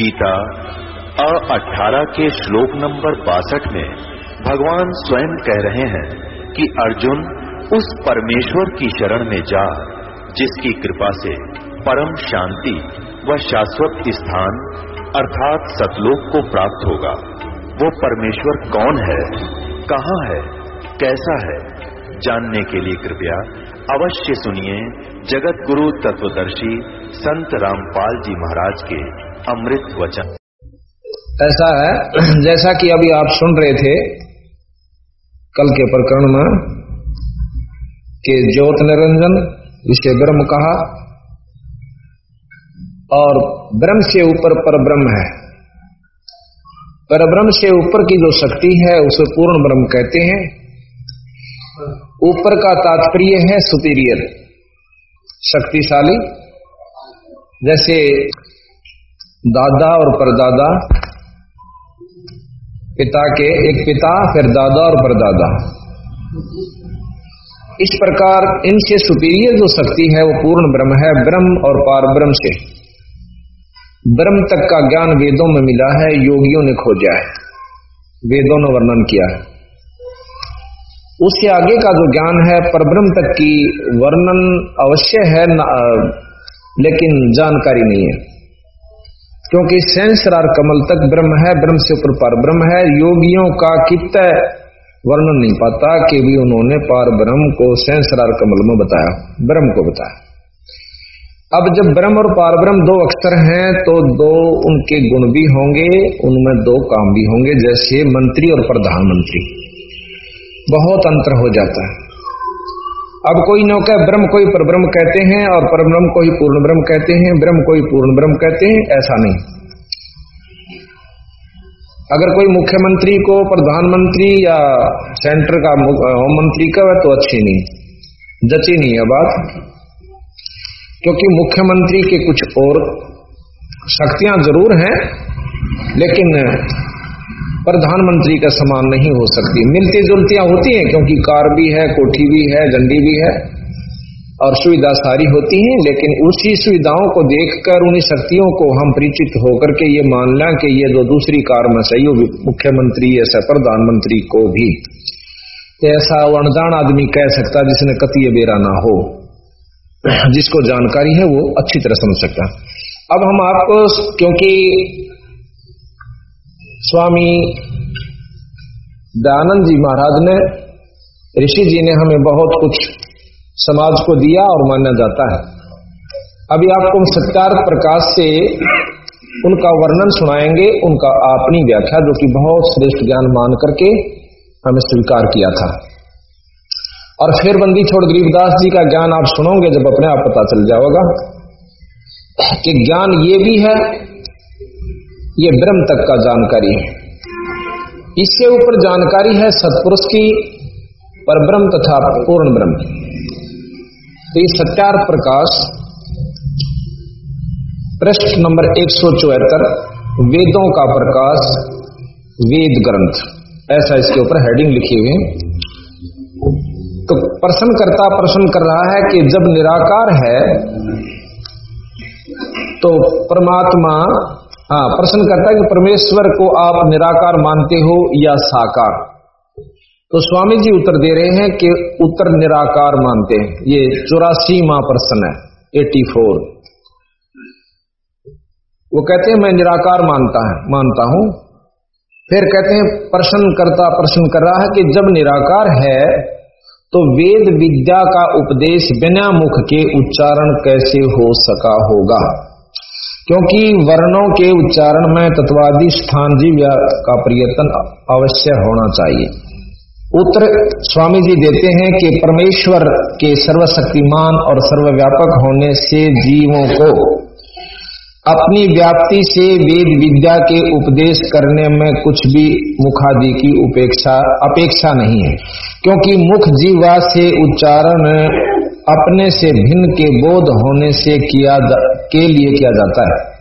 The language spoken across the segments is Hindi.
गीता, अ अठारह के श्लोक नंबर बासठ में भगवान स्वयं कह रहे हैं कि अर्जुन उस परमेश्वर की शरण में जा, जिसकी कृपा से परम शांति व शाश्वत स्थान अर्थात सतलोक को प्राप्त होगा। वो परमेश्वर कौन है, कहाँ है, कैसा है, जानने के लिए कृपया अवश्य सुनिए जगत गुरु तत्वदर्शी संत रामपाल जी महाराज के अमृत वचन ऐसा है, जैसा कि अभी आप सुन रहे थे कल के प्रकरण में कि ज्योत निरंजन इसे ब्रह्म कहा, और ब्रह्म से ऊपर पर ब्रह्म है। पर ब्रह्म से ऊपर की जो शक्ति है, उसे पूर्ण ब्रह्म कहते हैं। ऊपर का तात्पर्य है सुपीरियर शक्तिशाली। जैसे दादा और परदादा। पिता के एक पिता, फिर दादा और परदादा। इस प्रकार इनसे सुपीरियर जो शक्ति है, वो पूर्ण ब्रह्म है, ब्रह्म और पार ब्रह्म से। ब्रह्म तक का ज्ञान वेदों में मिला है, योगियों ने खोजा है। वेदों ने वर्णन किया है। उसके आगे का जो ज्ञान है, परब्रह्म तक की वर्णन अवश्य है लेकिन जानकारी नहीं है। क्योंकि सेंसरार कमल तक ब्रह्म है, ब्रह्म से ऊपर पर ब्रह्म है। योगियों का कित वर्णन नहीं पाता कि भी उन्होंने पार ब्रह्म को सेंसरार कमल में बताया। ब्रह्म को बताया। अब जब ब्रह्म और पार ब्रह्म दो अक्षर हैं तो दो उनके गुण भी होंगे, उनमें दो काम भी होंगे, जैसे मंत्री और प्रधानमंत्री। बहुत अंतर हो जाता है। अब कोई नौका ब्रह्म को कोई परब्रह्म कहते हैं और परब्रह्म को ही पूर्ण ब्रह्म कहते हैं, ब्रह्म को ही पूर्ण ब्रह्म कहते हैं, ऐसा नहीं। अगर कोई मुख्यमंत्री को, प्रधानमंत्री या सेंटर का होम मंत्री का तो अच्छी नहीं, जची नहीं है बात। क्योंकि मुख्यमंत्री के कुछ और शक्तियाँ ज़रूर हैं, लेकिन प्रधानमंत्री का समान नहीं हो सकती। मिलती जुलतियाँ होती हैं, क्योंकि कार भी है, कोठी भी है झंडी भी है, और सुविधा सारी होती हैं, लेकिन उसी सुविधाओं को देखकर, उन्हीं शक्तियों को हम परिचित होकर के ये मान लें कि ये जो दूसरी कार में सही हो मुख्यमंत्री ऐसा प्रधानमंत्री को भी। ऐसा अनजान आदमी कह सकता जिसने कतीय बेरा ना हो। जिसको जानकारी है, वो अच्छी तरह समझ सकता। अब हम आपको, क्योंकि स्वामी दयानंद जी महाराज ने, ऋषि जी ने हमें बहुत कुछ समाज को दिया और माना जाता है। अभी आपको हम सत्कार प्रकाश से उनका वर्णन सुनाएँगे, उनका अपनी व्याख्या जो कि बहुत श्रेष्ठ ज्ञान मान करके हमें स्वीकार किया था। और फिर बंदी छोड़ गरीबदास जी का ज्ञान आप सुनोगे जब अपने आप पता चल जाओगा कि ज्ञान ये भी है ये ब्रह्म तक का जानकारी है। इससे ऊपर जानकारी है सतपुरुष की, पर ब्रह्म तथा पूर्ण ब्रह्म। तो ये सत्यार प्रकाश, पृष्ठ नंबर एक सौ चौहत्तर, वेदों का प्रकाश, वेद ग्रंथ। ऐसा इसके ऊपर हेडिंग लिखी हुई तो प्रश्न करता प्रश्न कर रहा है कि जब निराकार है तो परमात्मा हाँ प्रश्न करता है कि परमेश्वर को आप निराकार मानते हो या साकार? तो स्वामी जी उत्तर दे रहे हैं कि उत्तर निराकार मानते हैं। ये चौरासी माह प्रश्न है, एटी फोर। वो कहते हैं, मैं निराकार मानता है, मानता हूँ। फिर कहते हैं प्रश्न करता प्रश्न कर रहा है कि जब निराकार है तो वेद विद्या का उपदेश बिना मुख के उच्चारण कैसे हो सका होगा? क्योंकि वर्णों के उच्चारण में तत्वादी स्थान जीव का प्रयत्न अवश्य होना चाहिए। उत्तर स्वामी जी देते हैं कि परमेश्वर के सर्वशक्तिमान और सर्वव्यापक होने से जीवों को अपनी व्याप्ति से वेद विद्या के उपदेश करने में कुछ भी मुखादि की उपेक्षा अपेक्षा नहीं है। क्योंकि मुख जीवा से उच्चारण अपने से भिन्न के बोध होने से किया के लिए किया जाता है।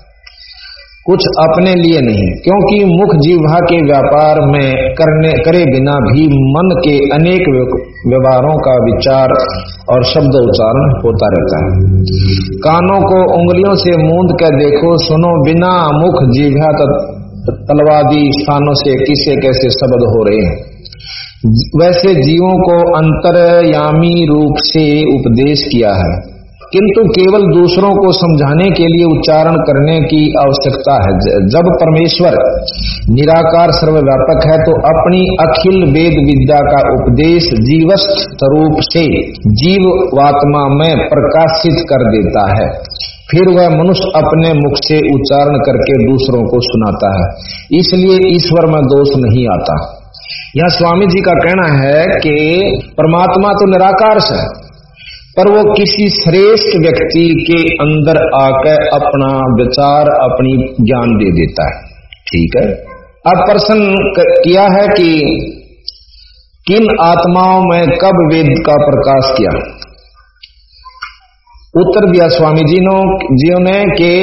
कुछ अपने लिए नहीं, क्योंकि मुख जीवा के व्यापार में करने, करे बिना भी मन के अनेक व्यवहारों का विचार और शब्द उच्चारण होता रहता है। कानों को उंगलियों से मूंद कर देखो, सुनो बिना मुख जीवा तलवादी स्थानों से किसे कैसे शब्द हो रहे हैं। वैसे जीवों को अंतरयामी रूप से उपदेश किया है, किंतु केवल दूसरों को समझाने के लिए उच्चारण करने की आवश्यकता है। जब परमेश्वर निराकार सर्वव्यापक है तो अपनी अखिल वेद विद्या का उपदेश जीवस्थ रूप से जीवात्मा में प्रकाशित कर देता है। फिर वह मनुष्य अपने मुख से उच्चारण करके दूसरों को सुनाता है। इसलिए ईश्वर में दोष नहीं आता। यह स्वामी जी का कहना है कि परमात्मा तो निराकार है, पर वो किसी श्रेष्ठ व्यक्ति के अंदर आकर अपना विचार, अपनी ज्ञान दे देता है। ठीक है? अब प्रश्न किया है कि किन आत्माओं में कब वेद का प्रकाश किया? उत्तर दिया स्वामी जी ने ने के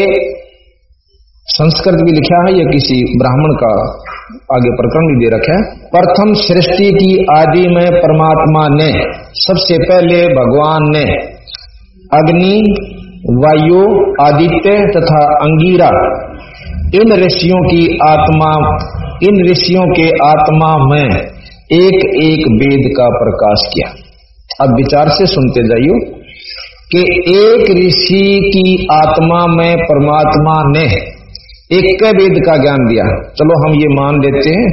संस्कृत भी लिखा है या किसी ब्राह्मण का आगे प्रकरण भी दे रखे है। प्रथम सृष्टि की आदि में परमात्मा ने, सबसे पहले भगवान ने, अग्नि, वायु, आदित्य तथा अंगीरा, इन ऋषियों की आत्मा, इन ऋषियों के आत्मा में एक एक वेद का प्रकाश किया। अब विचार से सुनते जाइयो कि एक ऋषि की आत्मा में परमात्मा ने एक वेद का ज्ञान दिया। चलो हम ये मान लेते हैं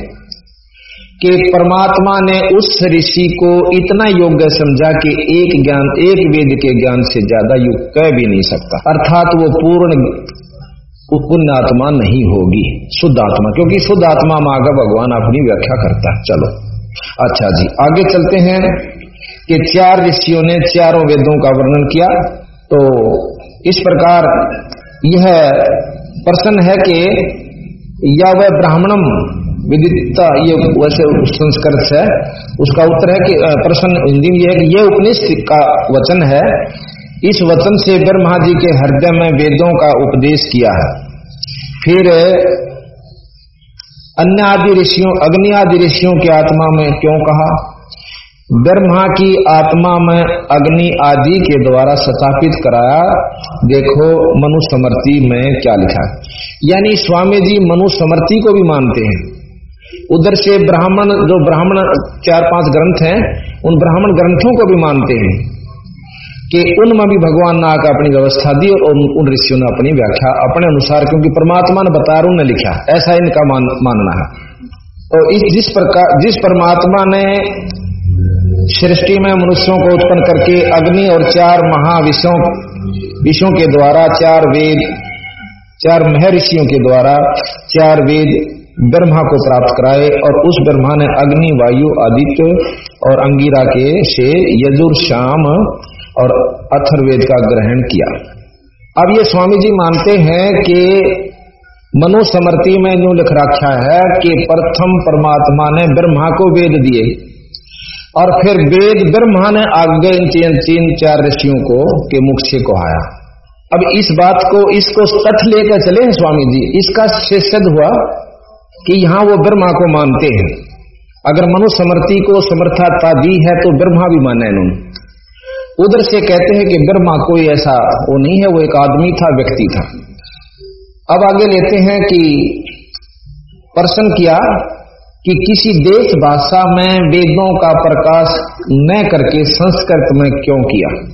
कि परमात्मा ने उस ऋषि को इतना योग्य समझा कि एक ज्ञान, एक वेद के ज्ञान से ज़्यादा युग कह भी नहीं सकता। अर्थात वो पूर्ण पुण्य आत्मा नहीं होगी, शुद्ध आत्मा, क्योंकि शुद्ध आत्मा में भगवान अपनी व्याख्या करता है। चलो। अच्छा जी, आगे चलते हैं कि चार ऋषियों ने चारों वेदों का वर्णन किया। तो इस प्रकार यह प्रश्न है कि या वह ब्राह्मणम विदिता ये वैसे संस्कृत है उसका उत्तर है कि प्रश्न हिंदी में है कि यह उपनिषद का वचन है। इस वचन से ब्रह्मा जी के हृदय में वेदों का उपदेश किया है। फिर अन्य आदि ऋषियों अग्नि आदि ऋषियों की आत्मा में क्यों कहा? ब्रह्मा की आत्मा में अग्नि आदि के द्वारा स्थापित कराया। देखो मनुस्मृति में क्या लिखा है? यानी स्वामी जी मनुस्मृति को भी मानते हैं। उधर से ब्राह्मण जो ब्राह्मण चार पाँच ग्रंथ हैं उन ब्राह्मण ग्रंथों को भी मानते हैं कि उनमें भी भगवान ने आकर अपनी व्यवस्था दी और उन ऋषियों ने अपनी व्याख्या अपने अनुसार क्योंकि परमात्मा ने बता ने लिखा। ऐसा इनका मान, मानना है। और इस जिस प्रकार जिस परमात्मा ने सृष्टि में मनुष्यों को उत्पन्न करके अग्नि और चार महाविषयों, विषयों के द्वारा, चार वेद, चार महर्षियों के द्वारा, चार वेद ब्रह्मा को प्राप्त कराए और उस ब्रह्मा ने अग्नि, वायु, आदित्य और अंगिरा के से यजुर शाम और अथर्वेद का ग्रहण किया। अब ये स्वामी जी मानते हैं कि मनुस्मृति में यूँ लिख रखा है कि प्रथम परमात्मा ने ब्रह्मा को वेद दिए। और फिर वेद ब्रह्मा ने आगे इन तीन, चार ऋषियों को के मुख से कहाया अब इस बात को इसको तथ लेकर चले हैं स्वामी जी। इसका सिद्ध हुआ कि यहाँ वो ब्रह्मा को मानते हैं। अगर मनुस्मृति को समर्थता दी है तो ब्रह्मा भी माना इन्होंने। उधर से कहते हैं कि ब्रह्मा कोई ऐसा वो नहीं है वो एक आदमी था व्यक्ति था। अब आगे लेते हैं कि प्रश्न किया कि किसी देश भाषा में वेदों का प्रकाश न करके संस्कृत में क्यों किया?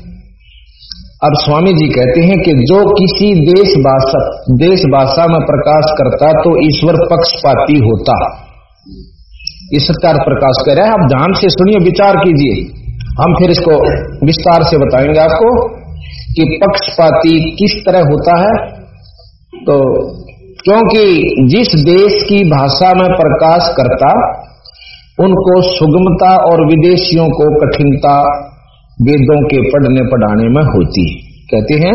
अब स्वामी जी कहते हैं कि जो किसी देश भाषा देश भाषा में प्रकाश करता तो ईश्वर पक्षपाती होता। इस सरकार प्रकाश कर रहा है। आप ध्यान से सुनिए, विचार कीजिए। हम फिर इसको विस्तार से बताएँगे आपको कि पक्षपाती किस तरह होता है। तो क्योंकि जिस देश की भाषा में प्रकाश करता, उनको सुगमता और विदेशियों को कठिनता वेदों के पढ़ने पढ़ाने में होती कहते हैं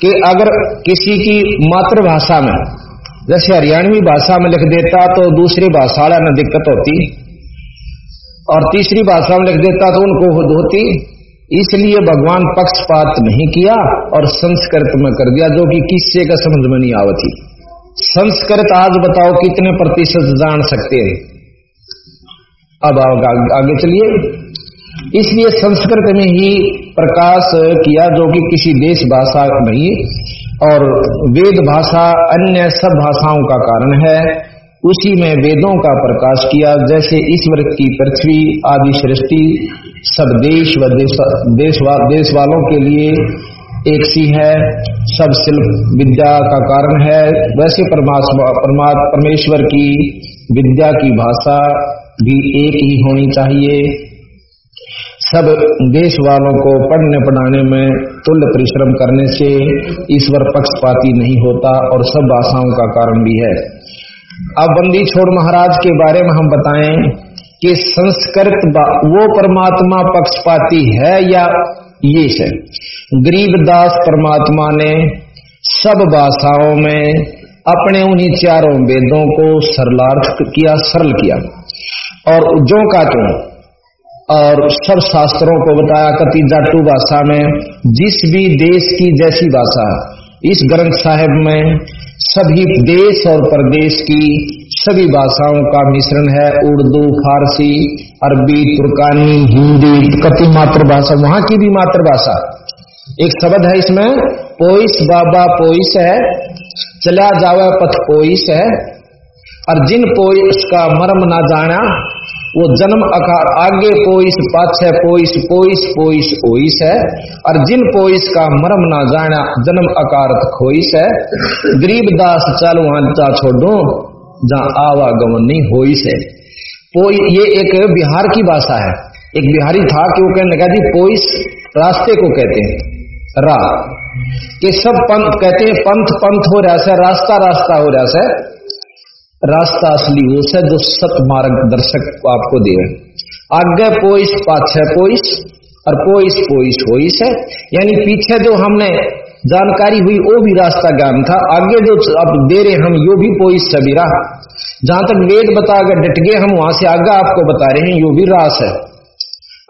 कि अगर किसी की मातृभाषा में, जैसे हरियाणवी भाषा में लिख देता तो दूसरी भाषा में दिक्कत होती और तीसरी भाषा में लिख देता तो उनको होती इसलिए भगवान पक्षपात नहीं किया और संस्कृत में कर दिया, जो कि किससे का समझ में नहीं आवती संस्कृत आज बताओ कितने प्रतिशत जान सकते हैं? अब आगे, चलिए। इसलिए संस्कृत में ही प्रकाश किया जो कि किसी देश भाषा नहीं और वेद भाषा अन्य सब भाषाओं का कारण है। उसी में वेदों का प्रकाश किया जैसे ईश्वर की पृथ्वी आदि सृष्टि सब देश व देश, वा, देश वालों के लिए एक सी है, सब शिल्प विद्या का कारण है। वैसे परमात्मा परमेश्वर की विद्या की भाषा भी एक ही होनी चाहिए। सब देश वालों को पढ़ने पढ़ाने में तुल्य परिश्रम करने से ईश्वर पक्षपाती नहीं होता और सब भाषाओं का कारण भी है। अब बंदी छोड़ महाराज के बारे में हम बताएँ कि संस्कृत वो परमात्मा पक्षपाती है या ये है। गरीबदास परमात्मा ने सब भाषाओं में अपने उन्हीं चारों वेदों को सरलार्थ किया, सरल किया। और जो का क्यों और सब शास्त्रों को बताया कति जाटू भाषा में, जिस भी देश की जैसी भाषा, इस ग्रंथ साहिब में सभी देश और प्रदेश की सभी भाषाओं का मिश्रण है, उर्दू, फारसी, अरबी, तुर्कानी, हिंदी, कति मातृभाषा, वहाँ की भी मातृभाषा। एक शब्द है इसमें, पोइस बाबा पोइस है, चला जावा पथ पोइस है, और जिन पोइस का मर्म ना जाना, वो जन्म अकार आगे पोइस, पाछे पोइस पोइस पोइस ओइस है, और जिन पोइस का मरम ना जाना, जन्म अकार खोइस है। गरीब दास चल चा छोड़ो जहाँ आवागमन नहीं है पोई ये एक बिहार की भाषा है। एक बिहारी था कि वो कहने लगा, जी, पोइस रास्ते को कहते हैं। रा। के सब पंथ कहते हैं, पंथ पंथ हो रहा है, रास्ता रास्ता हो रहा है। रास्ता असली वो है जो सत मार्ग दर्शक आपको दे आगे पोइस, पाछे पोइस और पोइस पोइस होइस है। यानी पीछे जो हमने जानकारी हुई वो भी रास्ता ज्ञान था। आगे जो अब दे रहे हम, यो भी पोइस सबीरा जहाँ तक वेद बता, अगर डट गए हम, वहाँ से आगे आपको बता रहे हैं, यो भी रास है।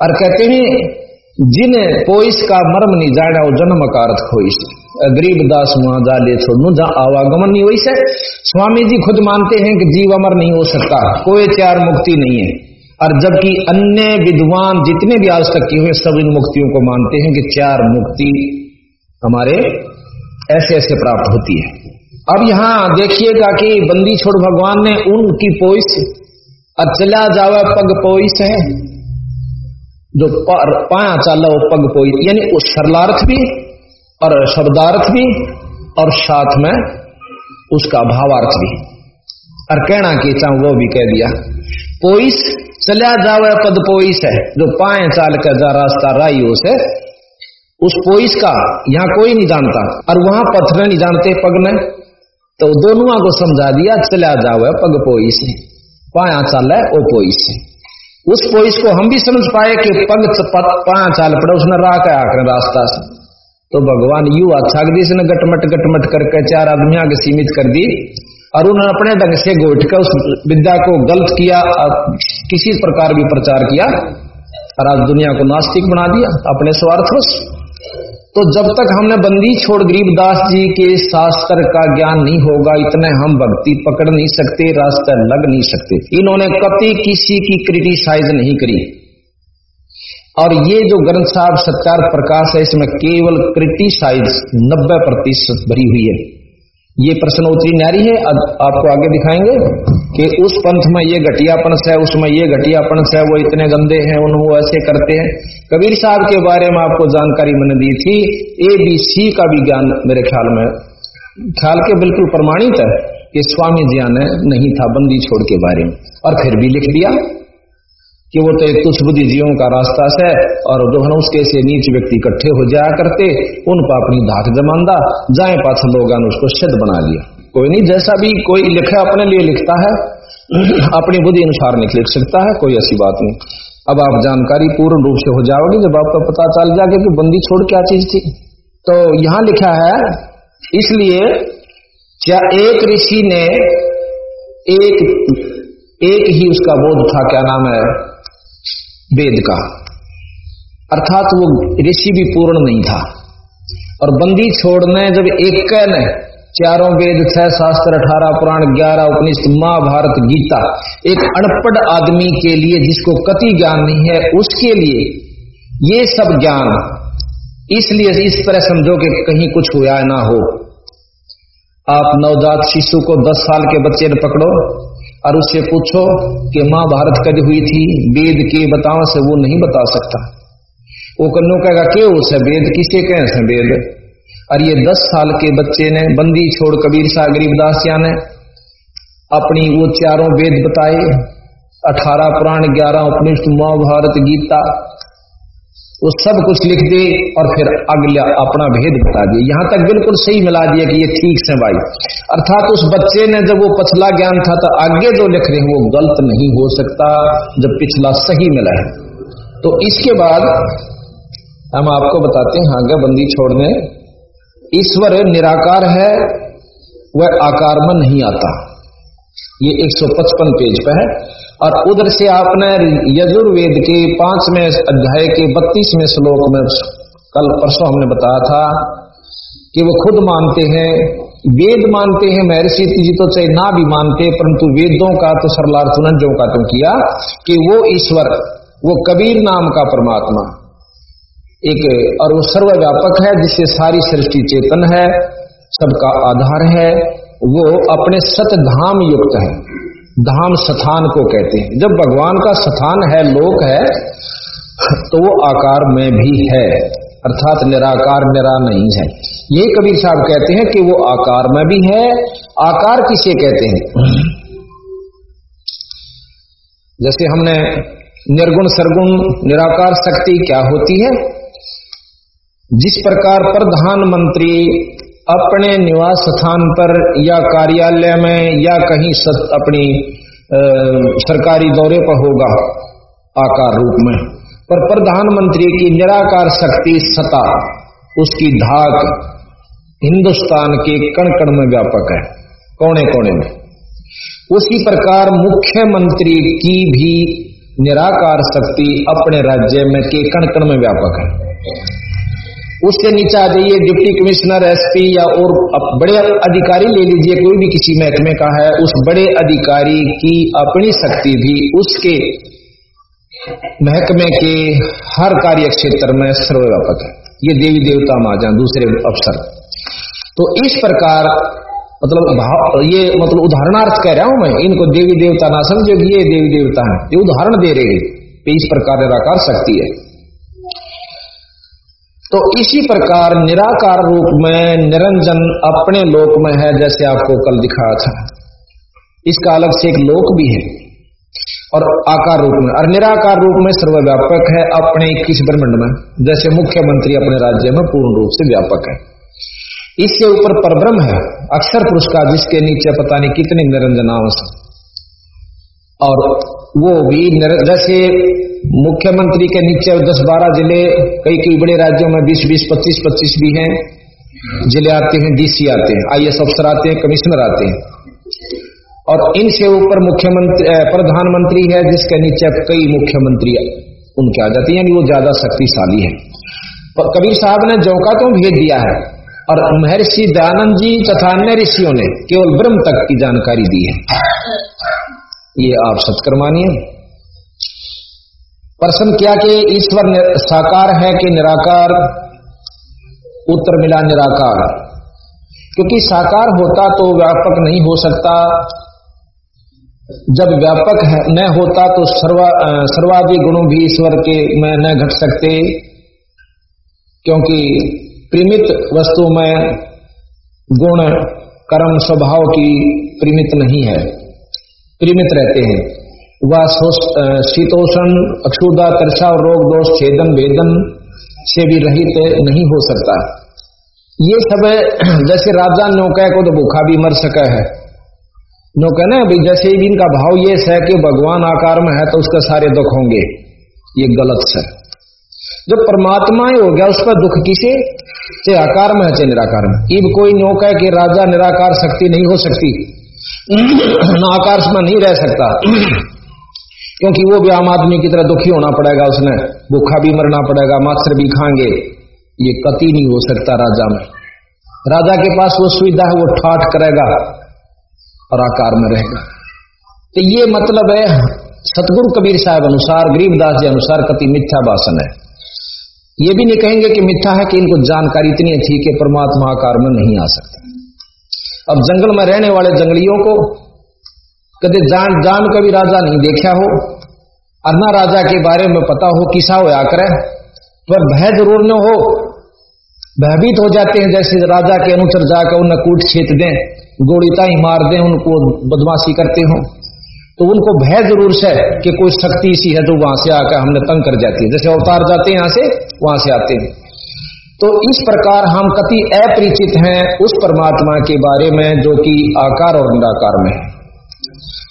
और कहते हैं, जिन पोइस का मर्म नहीं जाना, वो जन्म कारत खोइस। गरीब दास वहाँ जा ले छोड़ू जहाँ आवागमन नहीं हुई से स्वामी जी खुद मानते हैं कि जीव अमर नहीं हो सकता, कोई चार मुक्ति नहीं है। और जबकि अन्य विद्वान जितने भी आज तक किए हुए सब इन मुक्तियों को मानते हैं कि चार मुक्ति हमारे ऐसे ऐसे प्राप्त होती है। अब यहाँ देखिएगा कि बंदी छोड़ भगवान ने उनकी पोइस और चला जावा पग पोइस है, जो पाया चाला पग पोइस, यानी उस सरलार्थ भी और शब्दार्थ भी और साथ में उसका भावार्थ भी और कहना के चाह वो भी कह दिया, पोइस चलिया जावे पद पोइस है, जो पाए चाल का जा रास्ता राई से उस पोइस का, यहाँ कोई नहीं जानता। और वहाँ पत्थर नहीं जानते, पग ने तो दोनों को समझा दिया चलिया जावे पग पोइस है। पाया चाल है, वो पोइस उस पोइस को हम भी समझ पाए कि पग पाया चाल पड़े, उसने राह का आकर रास्ता से। तो भगवान यू अच्छा दिस ने गटमट गटमट करके चार आदमियों के सीमित कर दी। और उन्होंने अपने ढंग से गोट कर उस विद्या को गलत किया किसी प्रकार भी प्रचार किया। और आज दुनिया को नास्तिक बना दिया, अपने स्वार्थ तो जब तक हमने बंदी छोड़ गरीबदास जी के शास्त्र का ज्ञान नहीं होगा, इतने हम भक्ति पकड़ नहीं सकते, रास्ता लग नहीं सकते। इन्होंने कभी किसी की क्रिटिसाइज नहीं करी। और ये जो ग्रंथ साहब सत्कार प्रकाश है, इसमें केवल क्रिटिसाइज नब्बे प्रतिशत भरी हुई है। ये प्रश्नोत्तरी नारी है आपको आगे दिखाएँगे। कि उस पंथ में ये घटियापन है उसमें ये घटियापन है वो इतने गंदे हैं, उन वो ऐसे करते हैं। कबीर साहब के बारे में आपको जानकारी मैंने दी थी ए बी सी का भी ज्ञान मेरे ख्याल में, ख्याल के बिल्कुल प्रमाणित है कि स्वामी जी ने नहीं था बंदी छोड़ के बारे में। और फिर भी लिख दिया कि वो तो एक तुच्छ बुद्धि जीवों का रास्ता है और जो है उसके से नीच व्यक्ति इकट्ठे हो जाया करते, उन पर अपनी धाक जमांदा, जाए पाछ लोग उसको सिद्ध बना लिया। कोई नहीं, जैसा भी कोई लिखे अपने लिए लिखता है, अपनी बुद्धि अनुसार नहीं लिख सकता है, कोई ऐसी बात नहीं। अब आप जानकारी पूर्ण रूप से हो जाओगे, जब आपको पता चल जाएगा कि बंदी छोड़ क्या चीज़ थी। तो यहाँ लिखा है, इसलिए क्या एक ऋषि ने एक एक ही उसका बोध था, क्या नाम है, वेद का। अर्थात वो ऋषि भी पूर्ण नहीं था। और बंदी छोड़ने जब एक ने चारों वेद छह शास्त्र, अठारह पुराण, ग्यारह उपनिषद, महाभारत, गीता। एक अनपढ़ आदमी के लिए जिसको कति ज्ञान नहीं है, उसके लिए ये सब ज्ञान इसलिए इस तरह समझो कि कहीं कुछ हुआ ना हो। आप नवजात शिशु को दस साल के बच्चे ने पकड़ो और उससे पूछो कि महाभारत कद हुई थी? वेद के बताओ से वो नहीं बता सकता। वो कन्नो कहेगा के उसे वेद किसे कहे? वेद और ये दस साल के बच्चे ने, बंदी छोड़ कबीर शाह गरीबदास ने अपनी वो चारों वेद बताए। अठारह पुराण, ग्यारह उपनिषद महाभारत, गीता, वो सब कुछ लिख दे और फिर अगला अपना भेद बता दिए। यहाँ तक बिल्कुल सही मिला दिया कि ये ठीक से भाई। अर्थात उस बच्चे ने जब वो पछला ज्ञान था तो आगे जो लिख रहे हैं वो गलत नहीं हो सकता, जब पिछला सही मिला है। तो इसके बाद हम आपको बताते हैं आगे बंदी छोड़ने ईश्वर निराकार है, वह आकार में नहीं आता। ये 155 पेज पर है। और उधर से आपने यजुर्वेद के पाँचवें अध्याय के बत्तीसवें श्लोक में कल परसों हमने बताया था कि वो खुद मानते हैं, वेद मानते हैं, महर्षि जी तो चाहे ना भी मानते परंतु वेदों का तो सरलार्थ जो का तुम किया कि वो ईश्वर, वो कबीर नाम का परमात्मा। एक और वो सर्वव्यापक है जिससे सारी सृष्टि चेतन है, सबका आधार है, वो अपने सत धाम युक्त है। धाम स्थान को कहते हैं। जब भगवान का स्थान है, लोक है तो वो आकार में भी है, अर्थात निराकार, निरा नहीं है। ये कबीर साहब कहते हैं कि वो आकार में भी है। आकार किसे कहते हैं? जैसे हमने निर्गुण, सरगुण, निराकार शक्ति क्या होती है? जिस प्रकार प्रधानमंत्री अपने निवास स्थान पर या कार्यालय में या कहीं सत, अपनी आ, सरकारी दौरे पर होगा आकार रूप में पर प्रधानमंत्री की निराकार शक्ति सता उसकी धाक हिंदुस्तान के कण कण में व्यापक है कोने कोने में। उसी प्रकार मुख्यमंत्री की भी निराकार शक्ति अपने राज्य में के कण कण में व्यापक है। उससे नीचे आ जाइए, डिप्टी कमिश्नर एसपी या और बड़े अधिकारी ले लीजिए, कोई भी किसी महकमे का है, उस बड़े अधिकारी की अपनी शक्ति भी उसके महकमे के हर कार्य क्षेत्र में सर्वव्यापक है। ये देवी देवता मा जाए दूसरे अफसर। तो इस प्रकार मतलब भाव ये मतलब उदाहरणार्थ कह रहा हूँ मैं, इनको देवी देवता ना समझो, ये देवी देवता है, ये उदाहरण दे रहे हैं। इस प्रकार निराकार शक्ति है। तो इसी प्रकार निराकार रूप में निरंजन अपने लोक में है, जैसे आपको कल दिखाया था। इसका अलग से एक लोक भी है, और आकार रूप में। और निराकार रूप में सर्वव्यापक है अपने इक्कीस ब्रह्मंड में? जैसे मुख्यमंत्री अपने राज्य में पूर्ण रूप से व्यापक है। इसके ऊपर परब्रह्म है, अक्षर पुरुष का, जिसके नीचे पता नहीं कितने निरंजनांश और वो भी जैसे मुख्यमंत्री के नीचे दस बारह ज़िले, कई कई बड़े राज्यों में बीस बीस, पच्चीस पच्चीस भी हैं। ज़िले आते हैं डीसी आते हैं आई अफसर आते हैं कमिश्नर आते हैं। और इनसे ऊपर मुख्यमंत्री प्रधानमंत्री है, जिसके नीचे कई मुख्यमंत्री उनके आ जाते हैं, यानी वो ज़्यादा शक्तिशाली है। कबीर साहब ने जौका तो भेज दिया है, और महर्षि दयानंद जी तथा अन्य ऋषियों ने केवल ब्रह्म तक की जानकारी दी है। ये आप सत्कर्मानिए प्रश्न क्या कि ईश्वर साकार है कि निराकार? उत्तर मिला निराकार। क्योंकि साकार होता तो व्यापक नहीं हो सकता। जब व्यापक न होता तो सर्वा सर्वादि गुणों भी ईश्वर के में न घट सकते। क्योंकि प्रीमित वस्तु में गुण, कर्म, स्वभाव की प्रीमित नहीं है। प्रीमित रहते हैं। वह शीतोषण, अक्षुदा तरछा और रोग दोष, छेदन, वेदन से भी रहित नहीं हो सकता। ये सब, जैसे राजा नौका को तो भूखा भी मर सका है। नौका ना, अभी जैसे इनका भाव ये है कि भगवान आकार में है तो उसके सारे दुख होंगे। ये गलत है जो परमात्मा ही हो गया उस पर दुख किसे? चाहे आकार में है, चाहे निराकार में। इब कोई नौका कि राजा निराकार शक्ति नहीं हो सकती। ना आकार में नहीं रह सकता। क्योंकि वो भी आम आदमी की तरह दुखी होना पड़ेगा उसने। भूखा भी मरना पड़ेगा, मास्टर भी खाएँगे। ये कति नहीं हो सकता राजा में। राजा के पास वो सुविधा है, वो ठाठ करेगा और आकार में रहेगा। तो ये मतलब है, सतगुरु कबीर साहब अनुसार, गरीबदास जी अनुसार कति मिथ्या भाषण है। ये भी नहीं कहेंगे कि मिथ्या है कि इनको जानकारी इतनी थी कि परमात्मा आकार में नहीं आ सकता। अब जंगल में रहने वाले जंगलियों को कदे जान जान कभी राजा नहीं देखा हो अन्ना राजा के बारे में पता हो किसा हो आकर, पर भय ज़रूर न हो। भयभीत हो जाते हैं जैसे राजा के अनुचर जाकर उन्हें कूट छेत दें गोड़ीता ही मार दें, उनको बदमाशी करते हो। तो उनको भय ज़रूर से कि कोई शक्ति सी है जो वहाँ से आकर हमने तंग कर जाती है। जैसे अवतार जाते हैं यहाँ से, वहाँ से आते हैं। तो इस प्रकार हम कति अपरिचित हैं उस परमात्मा के बारे में, जो कि आकार और निराकार में है।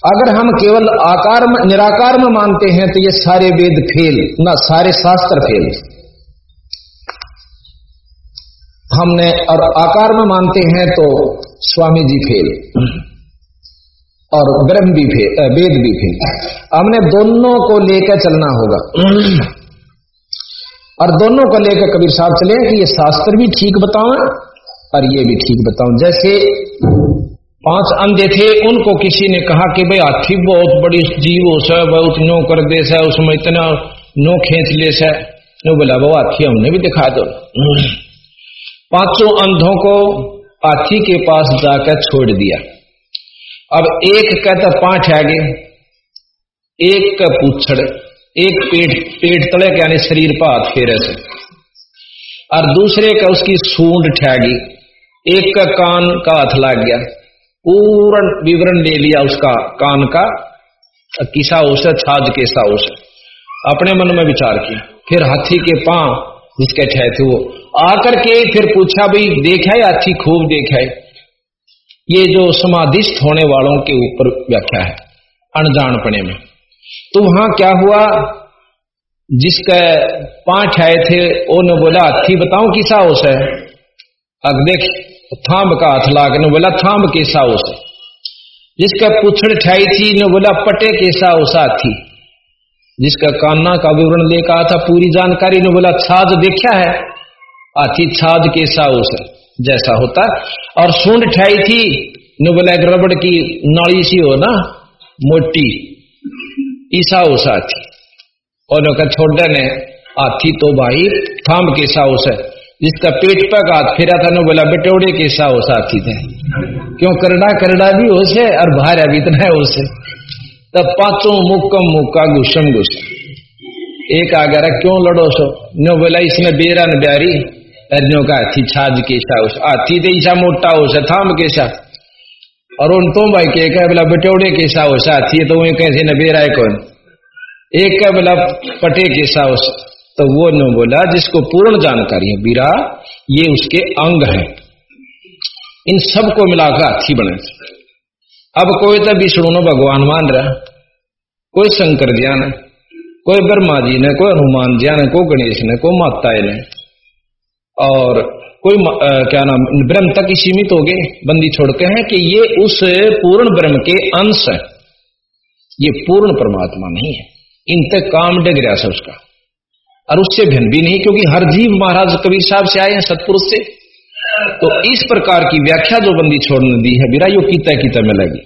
अगर हम केवल आकार में, निराकार में मानते हैं तो ये सारे वेद फेल, ना, सारे शास्त्र फेल। हमने, और आकार में मानते हैं तो स्वामी जी फेल, और ब्रह्म भी फेल वेद भी फेल। हमने दोनों को लेकर चलना होगा। और दोनों को लेकर कबीर साहब चले कि ये शास्त्र भी ठीक बताओ और ये भी ठीक बताओ जैसे पाँच अंधे थे, उनको किसी ने कहा कि भाई हाथी बहुत बड़ी जीव हो सा बहुत नो कर दे सा उसमें इतना नो खींच ले सा नो बोला वो हाथी हमने भी दिखा दो। पाँचों अंधों को हाथी के पास जाकर छोड़ दिया। अब एक कहता पाँच आगे, एक का पूछड़। एक पेट पेट तले के यानी शरीर पर हाथ फेरे से। और दूसरे का उसकी सूंड ठहगी एक का कान का हाथ लाग गया पूर्ण विवरण ले लिया उसका कान का किसा उसे छाज कैसा उसे अपने मन में विचार किया, फिर हाथी के पाँव जिसके ठहरे थे वो आकर के फिर पूछा, भाई, देखा है अच्छी खूब देखा है? ये जो समाधिस्थ होने वालों के ऊपर व्याख्या है अनजानपने में। तो वहाँ क्या हुआ? जिसका पाँच आए थे ने बोला हाथी बताओ किसा उस है? अब देख का हाथ लाग ने बोला, थाम कैसा उस जिसका पुछड़ छाई थी ने बोला, पटे कैसा उस हाथी। जिसका कान्ना का विवरण लेकर था, पूरी जानकारी ने बोला, छाद देखा है? आती छाद कैसा के साउस जैसा होता। और सूंड ठाई थी नो बोला रबड़ की नाली सी हो ना, मोटी। ईसा उसा थी और छोड़ने ने आथी तो भाई थाम के साउस है जिसका पेट पर हाथ फिरा था नो बोला बेटोड़े के साउस आती थे। क्यों करड़ा करड़ा भी हो से और भार भी इतना है उसे? तब पाँचों मुक्कम मुक्का गुस्सम गुस्सा एक आगर क्यों लड़ो सो? नो बोला इसने बेरा न ब्यारी अर्जों का हाथी छाज केसा उस हाथी तो ईसा मोटा हो सा, थाम केसा और उन तुम भाई के कह बोला बटोड़े के हो सा हाथी तो वही कैसे न बेरा कौन? एक का बोला पटे के हो तो वो न बोला, जिसको पूर्ण जानकारी है, बीरा, ये उसके अंग है। इन सबको मिलाकर हाथी बने। अब कोई तो विष्णु ने, भगवान मान रहा कोई शंकर ज्ञान कोई ब्रह्मा जी ने, कोई हनुमान ज्ञान कोई गणेश ने, कोई माता ने और कोई आ, क्या नाम ब्रह्म तक ही सीमित हो गए बंदी छोड़ते हैं कि ये उस पूर्ण ब्रह्म के अंश है। ये पूर्ण परमात्मा नहीं है। इन तक काम डग रहा है उसका। और उससे भिन्न भी नहीं क्योंकि हर जीव महाराज कबीर साहब से आए हैं सतपुरुष से। तो इस प्रकार की व्याख्या जो बंदी छोड़ने दी है बिरा यो कीता कीता मिलेगी।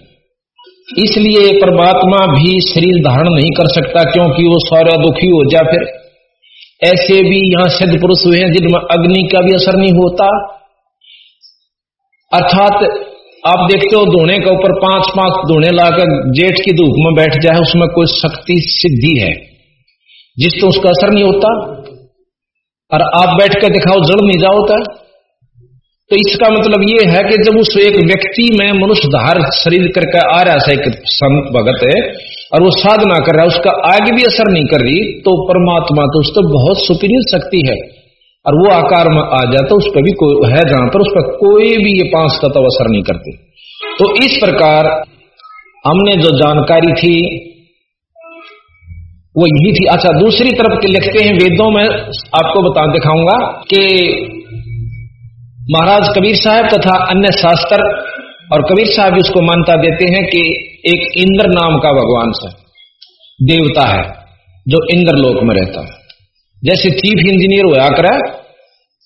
इसलिए परमात्मा भी शरीर धारण नहीं कर सकता क्योंकि वो सारा दुखी हो जाए फिर। ऐसे भी यहाँ सिद्ध पुरुष हुए हैं जिनमें अग्नि का भी असर नहीं होता। अर्थात, आप देखते हो धोने के ऊपर पाँच पाँच धोने लाकर जेठ की धूप में बैठ जाए, उसमें कोई शक्ति सिद्धि है। जिससे उसका असर नहीं होता, और आप बैठ कर दिखाओ, जड़ नहीं जाओता तो इसका मतलब ये है कि जब उस एक व्यक्ति में मनुष्य धार शरीर करके आ रहा है एक संत भगत है और वो साधना कर रहा है, उसका आगे भी असर नहीं कर रही तो परमात्मा तो उस तो बहुत सुपीरियर शक्ति है। और वो आकार में आ जाए तो उस पर भी कोई है जहाँ पर उस पर कोई भी ये पाँच तत्व असर नहीं करते। तो इस प्रकार हमने जो जानकारी थी, वो यही थी। अच्छा दूसरी तरफ़ के लिखते हैं वेदों में, आपको बता दिखाऊँगा कि महाराज कबीर साहब तथा अन्य शास्त्र और कबीर साहब उसको मान्यता देते हैं कि एक इंद्र नाम का भगवान से, देवता है, जो इंद्र लोक में रहता है। जैसे चीफ इंजीनियर हुआ करे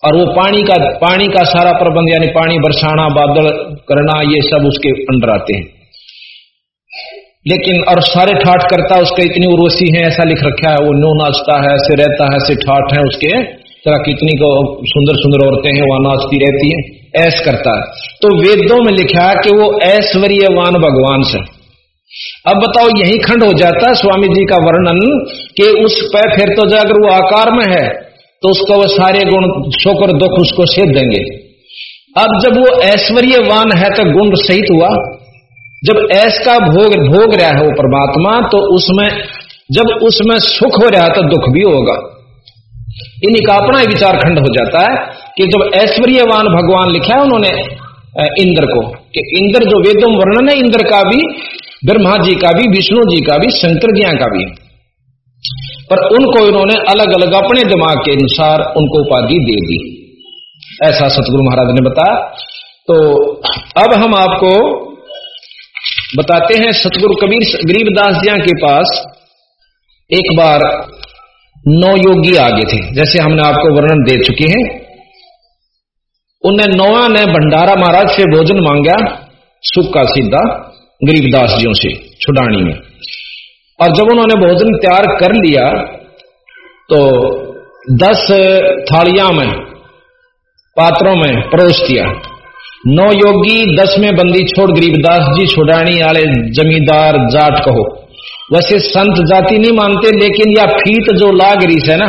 और वो पानी का पानी का सारा प्रबंध, यानी पानी बरसाना, बादल करना, ये सब उसके अंडर आते हैं। लेकिन, और सारे ठाठ करता, उसका इतनी उर्वशी है, ऐसा लिख रखा है, वो नो नाचता है, ऐसे रहता है, ऐसे ठाठ है उसके। तरह कितनी को सुंदर सुंदर औरतें हैं, वहाँ नाचती रहती हैं ऐस करता है। तो वेदों में लिखा है कि वो ऐश्वर्यवान भगवान से अब बताओ, यही खंड हो जाता है स्वामी जी का वर्णन कि उस पर फिर तो अगर वो आकार में है तो उसको वो सारे गुण शोकर दुख उसको सेध देंगे। अब जब वो ऐश्वर्यवान है तो गुण सहित हुआ। जब ऐस का भोग भोग रहा है वो परमात्मा तो उसमें, जब उसमें सुख हो रहा है तो दुख भी होगा। इन्हीं का अपना विचार खंड हो जाता है कि जब ऐश्वर्यवान भगवान लिखा है उन्होंने इंद्र को, कि इंद्र जो वेदों वर्णन है, इंद्र का भी ब्रह्मा जी का भी, विष्णु जी का भी शंकर जी का भी। पर उनको इन्होंने अलग अलग अपने दिमाग के अनुसार उनको उपाधि दे दी। ऐसा सतगुरु महाराज ने बताया। तो अब हम आपको बताते हैं सतगुरु कबीर गरीबदास जी के पास एक बार नौ योगी आगे थे। जैसे हमने आपको वर्णन दे चुके हैं। उन्हें नौवा ने भंडारा महाराज से भोजन मांगा, सुख का सीधा। गरीबदास जियों से, छुडानी में। और जब उन्होंने भोजन तैयार कर लिया तो दस थालियाँ में, पात्रों में परोस दिया नौ योगी, दस में बंदी छोड़ गरीबदास जी, छुड़ानी वाले जमींदार जाट कहो। वैसे संत जाति नहीं मानते, लेकिन या फीत जो लाग रही है ना,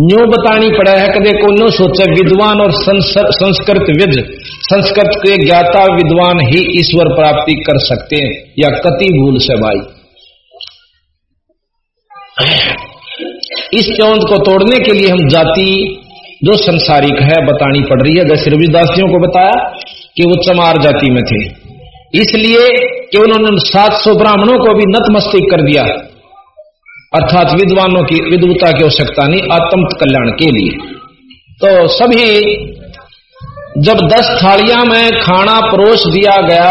न्यो बतानी पड़ा है कदे को नो सोचे, विद्वान और संस्कृत विद, संस्कृत के ज्ञाता विद्वान ही ईश्वर प्राप्ति कर सकते हैं, या कति भूल से भाई। इस चौंध को तोड़ने के लिए हम जाति जो संसारिक है, बतानी पड़ रही है। जैसे रविदासियों को बताया कि वो चमार जाति में थे। इसलिए कि उन्होंने 700 ब्राह्मणों को भी नतमस्तिक कर दिया। अर्थात विद्वानों की विद्वता की आवश्यकता नहीं आत्म कल्याण के लिए। तो सभी, जब दस थालियाँ में खाना परोस दिया गया,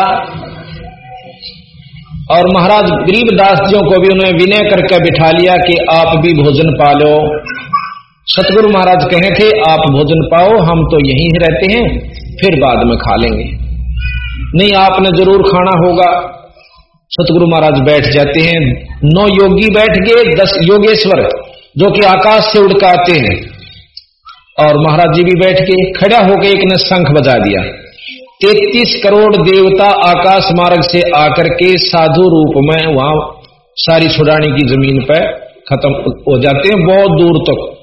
और महाराज गरीबदास जियों को भी उन्हें विनय करके बिठा लिया कि आप भी भोजन पा लो। सतगुरु महाराज कहे थे, आप भोजन पाओ, हम तो यहीं रहते हैं, फिर बाद में खा लेंगे। नहीं, आपने ज़रूर खाना होगा। सतगुरु महाराज बैठ जाते हैं। नौ योगी बैठ गए, दस योगेश्वर, जो कि आकाश से उड़कर आते हैं। और महाराज जी भी बैठ के खड़ा होकर एक ने शंख बजा दिया। तैतीस करोड़ देवता आकाश मार्ग से आकर के साधु रूप में वहाँ सारी छुड़ाने की ज़मीन पर खत्म हो जाते हैं, बहुत दूर तक।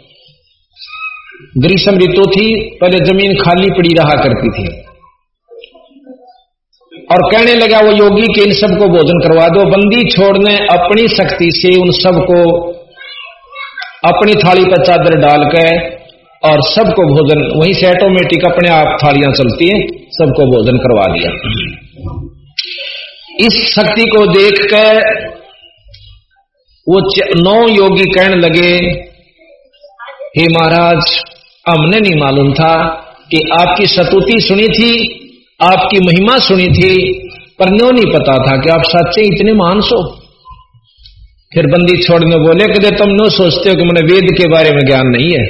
ग्रीष्म ऋतु थी, पहले ज़मीन खाली पड़ी रहा करती थी। और कहने लगा, वो योगी के इन सबको भोजन करवा दो। बंदी छोड़ने अपनी शक्ति से उन सबको अपनी थाली पर चादर डालकर और सबको भोजन, वहीं से ऑटोमेटिक अपने आप थालियाँ चलती हैं, सबको भोजन करवा दिया इस शक्ति को देखकर वो नौ योगी कहने लगे, हे महाराज, हमने नहीं मालूम था कि आपकी सतुति सुनी थी आपकी महिमा सुनी थी, पर न्यो नहीं पता था कि आप सच्चे इतने महान सो। फिर बंदी छोड़ने बोले कि तुम नो सोचते हो कि मैंने वेद के बारे में ज्ञान नहीं है,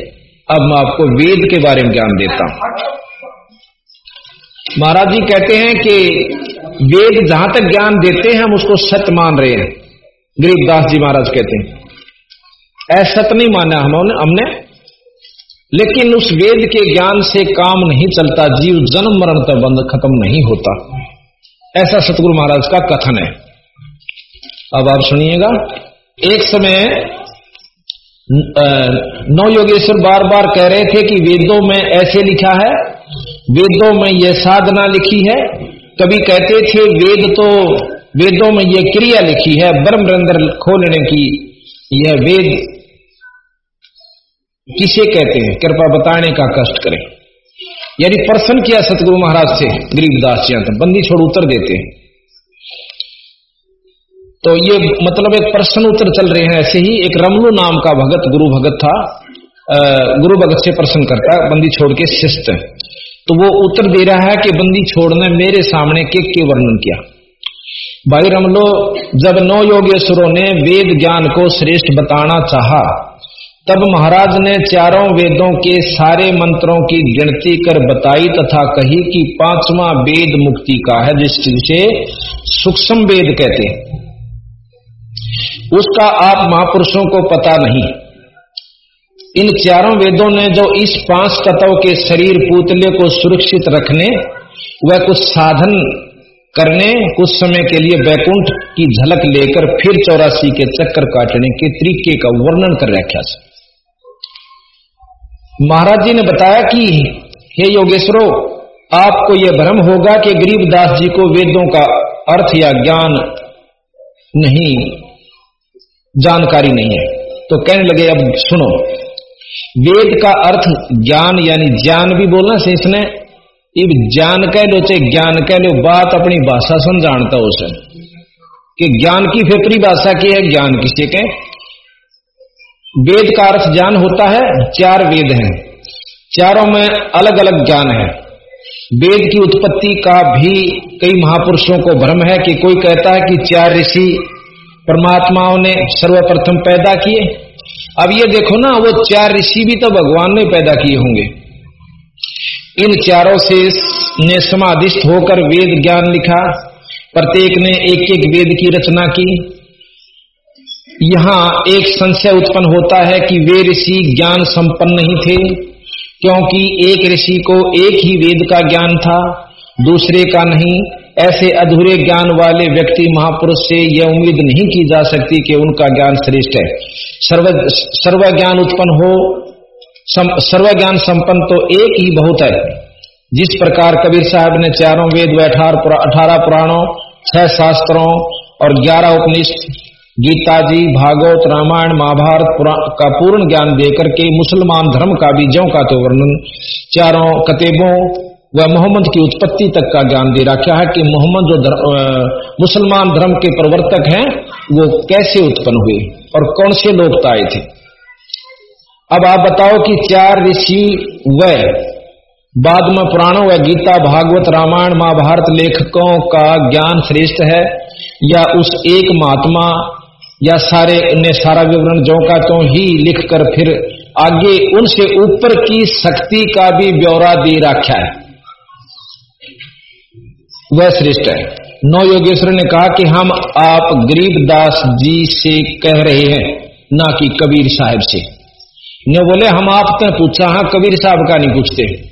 अब मैं आपको वेद के बारे में ज्ञान देता हूँ। महाराज जी कहते हैं कि वेद जहाँ तक ज्ञान देते हैं, हम उसको सत्य मान रहे हैं। गरीबदास जी महाराज कहते हैं असत नहीं माना हमने हमने लेकिन उस वेद के ज्ञान से काम नहीं चलता, जीव जन्म मरण तक बंद खत्म नहीं होता। ऐसा सतगुरु महाराज का कथन है। अब आप सुनिएगा। एक समय, नौ योगेश्वर बार बार कह रहे थे कि वेदों में ऐसे लिखा है, वेदों में यह साधना लिखी है। कभी कहते थे, वेद तो वेदों में यह क्रिया लिखी है ब्रह्म खोलने की, यह वेद किसे कहते हैं? कृपा बताने का कष्ट करें। यानी प्रश्न किया सतगुरु महाराज से, गरीबदास जी बंदी छोड़ उत्तर देते तो ये मतलब एक प्रश्न उत्तर चल रहे हैं, ऐसे ही एक रमलू नाम का भगत, गुरु भगत था गुरु भगत से प्रश्न करता, बंदी छोड़ के शिष्ट। तो वो उत्तर दे रहा है कि बंदी छोड़ने मेरे सामने के के वर्णन किया। भाई रमलो, जब नौ योगेश्वरों ने वेद ज्ञान को श्रेष्ठ बताना चाहा तब महाराज ने चारों वेदों के सारे मंत्रों की गिनती कर बताई तथा कही कि पांचवा वेद मुक्ति का है जिस जिसे सूक्ष्म वेद कहते हैं। उसका आप महापुरुषों को पता नहीं। इन चारों वेदों ने जो इस पाँच तत्व के शरीर पुतले को सुरक्षित रखने, वह कुछ साधन करने, कुछ समय के लिए बैकुंठ की झलक लेकर फिर चौरासी के चक्कर काटने के तरीके का वर्णन कर रखा महाराज जी ने बताया कि, हे योगेश्वरो, आपको यह भ्रम होगा कि गरीबदास जी को वेदों का अर्थ या ज्ञान नहीं, जानकारी नहीं है। तो कहने लगे, अब सुनो, वेद का अर्थ ज्ञान यानी ज्ञान भी बोलना से इसने ज्ञान कह लो, चाहे ज्ञान कह लो, बात अपनी भाषा समझानता उसे। कि ज्ञान की फेफरी भाषा की है, ज्ञान किसे के वेद का अर्थ ज्ञान होता है, चार वेद हैं। चारों में अलग अलग ज्ञान है। वेद की उत्पत्ति का भी कई महापुरुषों को भ्रम है कि कोई कहता है कि चार ऋषि परमात्माओं ने सर्वप्रथम पैदा किए। अब ये देखो ना, वो चार ऋषि भी तो भगवान ने पैदा किए होंगे। इन चारों से ने समाधिस्थ होकर वेद ज्ञान लिखा। प्रत्येक ने एक एक वेद की रचना की। यहाँ एक संशय उत्पन्न होता है कि वे ऋषि ज्ञान संपन्न नहीं थे क्योंकि एक ऋषि को एक ही वेद का ज्ञान था दूसरे का नहीं। ऐसे अधूरे ज्ञान वाले व्यक्ति महापुरुष से यह उम्मीद नहीं की जा सकती कि उनका ज्ञान श्रेष्ठ है। सर्व सर्व ज्ञान उत्पन्न हो सम, सर्व ज्ञान संपन्न तो एक ही बहुत है। जिस प्रकार कबीर साहब ने चारों वेद व अठारह पुराणों छह शास्त्रों और ग्यारह उपनिषद गीता जी भागवत रामायण महाभारत का पूर्ण ज्ञान देकर के मुसलमान धर्म का बीजों का तो वर्णन चारों कतेबों व मोहम्मद की उत्पत्ति तक का ज्ञान दे रखा है कि मोहम्मद जो धर, मुसलमान धर्म के प्रवर्तक हैं वो कैसे उत्पन्न हुए और कौन से लोग आए थे। अब आप बताओ कि चार ऋषि व बाद में पुराणों व गीता भागवत रामायण महाभारत लेखकों का ज्ञान श्रेष्ठ है या उस एक महात्मा या सारे ने सारा विवरण जो का तो ही लिखकर फिर आगे उनसे ऊपर की शक्ति का भी ब्यौरा दे रखा है। वह श्रेष्ठ है। नौ योगेश्वर ने कहा कि हम आप गरीबदास जी से कह रहे हैं, ना कि कबीर साहब से। ने बोले, हम आपने पूछा हाँ कबीर साहब का नहीं पूछते।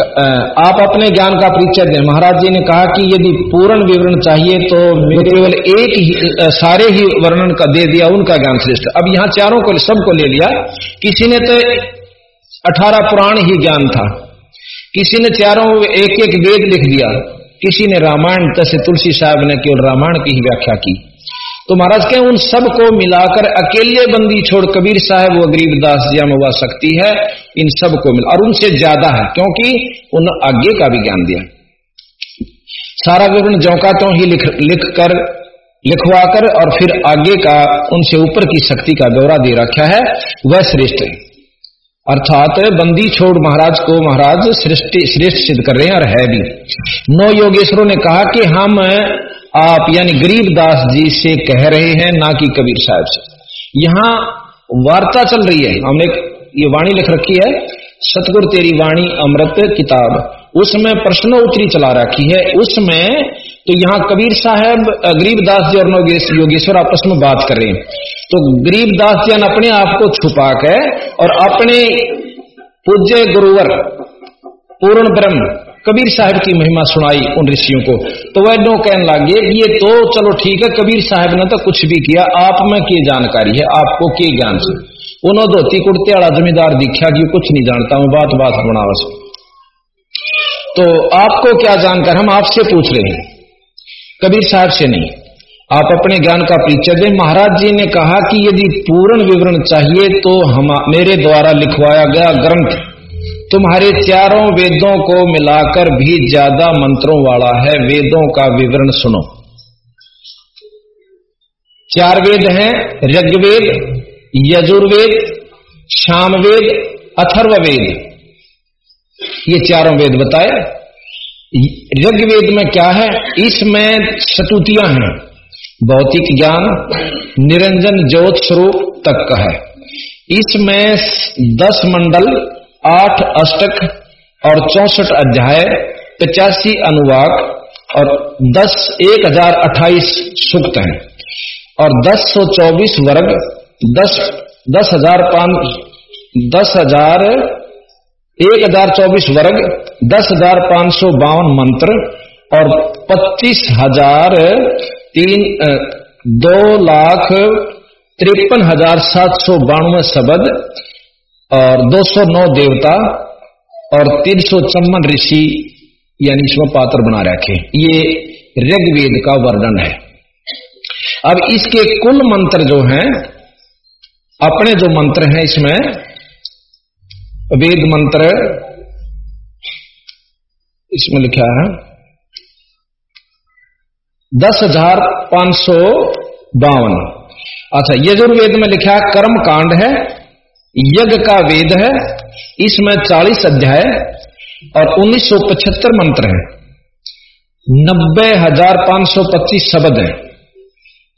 आप अपने ज्ञान का परिचय दें। महाराज जी ने कहा कि यदि पूर्ण विवरण चाहिए तो केवल एक ही सारे ही वर्णन का दे दिया, उनका ज्ञान श्रेष्ठ। अब यहाँ चारों को, सबको ले लिया। किसी ने तो अठारह पुराण ही ज्ञान था। किसी ने चारों एक एक वेद लिख दिया। किसी ने रामायण, जैसे तुलसी साहब ने केवल रामायण की ही व्याख्या की। तो महाराज के उन सबको मिलाकर अकेले बंदी छोड़ कबीर साहब व गरीबदास जी में वह शक्ति है, इन सबको मिला। और उनसे ज़्यादा है, क्योंकि उन आगे का भी ज्ञान दिया। सारा विवरण जौका तो ही लिख लिख कर लिखवा कर और फिर आगे का, उनसे ऊपर की शक्ति का दौरा दे रखा है, वह श्रेष्ठ अर्थात बंदी छोड़ महाराज को महाराज श्रेष्ठ सिद्ध कर रहे हैं और है भी। नौ योगेश्वरों ने कहा कि हम आप यानी गरीबदास जी से कह रहे हैं, ना कि कबीर साहब से। यहाँ वार्ता चल रही है। हमने ये वाणी लिख रखी है, सतगुर तेरी वाणी अमृत किताब। उसमें प्रश्न उत्तरी चला रखी है। उसमें तो यहाँ कबीर साहब गरीबदास जी और योगेश्वर आपस में बात कर रहे हैं। तो गरीबदास जी ने अपने आप को छुपा के और अपने पूज्य गुरुवर, पूर्ण ब्रह्म कबीर साहब की महिमा सुनाई उन ऋषियों को। तो वह नो कहने लगे, ये तो चलो ठीक है, कबीर साहब ने तो कुछ भी किया, आप में की जानकारी है, आपको के ज्ञान से? उन्होंने धोती, कुर्ते वाला जमींदार दिखा कि कुछ नहीं जानता हूँ बात बात बनावस। तो आपको क्या जानकर, हम आपसे पूछ रहे हैं। कबीर साहब से नहीं, आप अपने ज्ञान का परिचय दें। महाराज जी ने कहा कि यदि पूर्ण विवरण चाहिए तो हम, मेरे द्वारा लिखवाया गया ग्रंथ तुम्हारे चारों वेदों को मिलाकर भी ज़्यादा मंत्रों वाला है, वेदों का विवरण सुनो। चार वेद हैं, ऋग्वेद, यजुर्वेद, शामवेद, अथर्ववेद। ये चारों वेद बताए। ऋग्वेद में क्या है? इसमें सतुतियाँ हैं। भौतिक ज्ञान, निरंजन ज्योत स्वरूप तक का है। इसमें दस मंडल आठ अष्टक और चौसठ अध्याय, पचासी अनुवाक और दस एक हज़ार अट्ठाईस सूक्त हैं। और दस सौ चौबीस वर्ग, दस दस हज़ार पाँच दस हज़ार एक हज़ार चौबीस वर्ग, दस हज़ार पाँच सौ बावन मंत्र और पच्चीस हज़ार तीन दो लाख तिरपन हज़ार सात सौ बानवे शब्द और दो सौ नौ देवता और तीन सौ चम्मन ऋषि यानी इसमें पात्र बना रखे। ये ऋग्वेद का वर्णन है। अब इसके कुल मंत्र जो हैं, अपने जो मंत्र हैं इसमें, वेद मंत्र, इसमें लिखा है, दस हज़ार पाँच सौ बावन। अच्छा यजुर्वेद में लिखा कर्म कांड है यज्ञ का वेद है, इसमें चालीस अध्याय और उन्नीस सौ पचहत्तर मंत्र हैं। नब्बे हज़ार पाँच सौ पच्चीस शब्द हैं।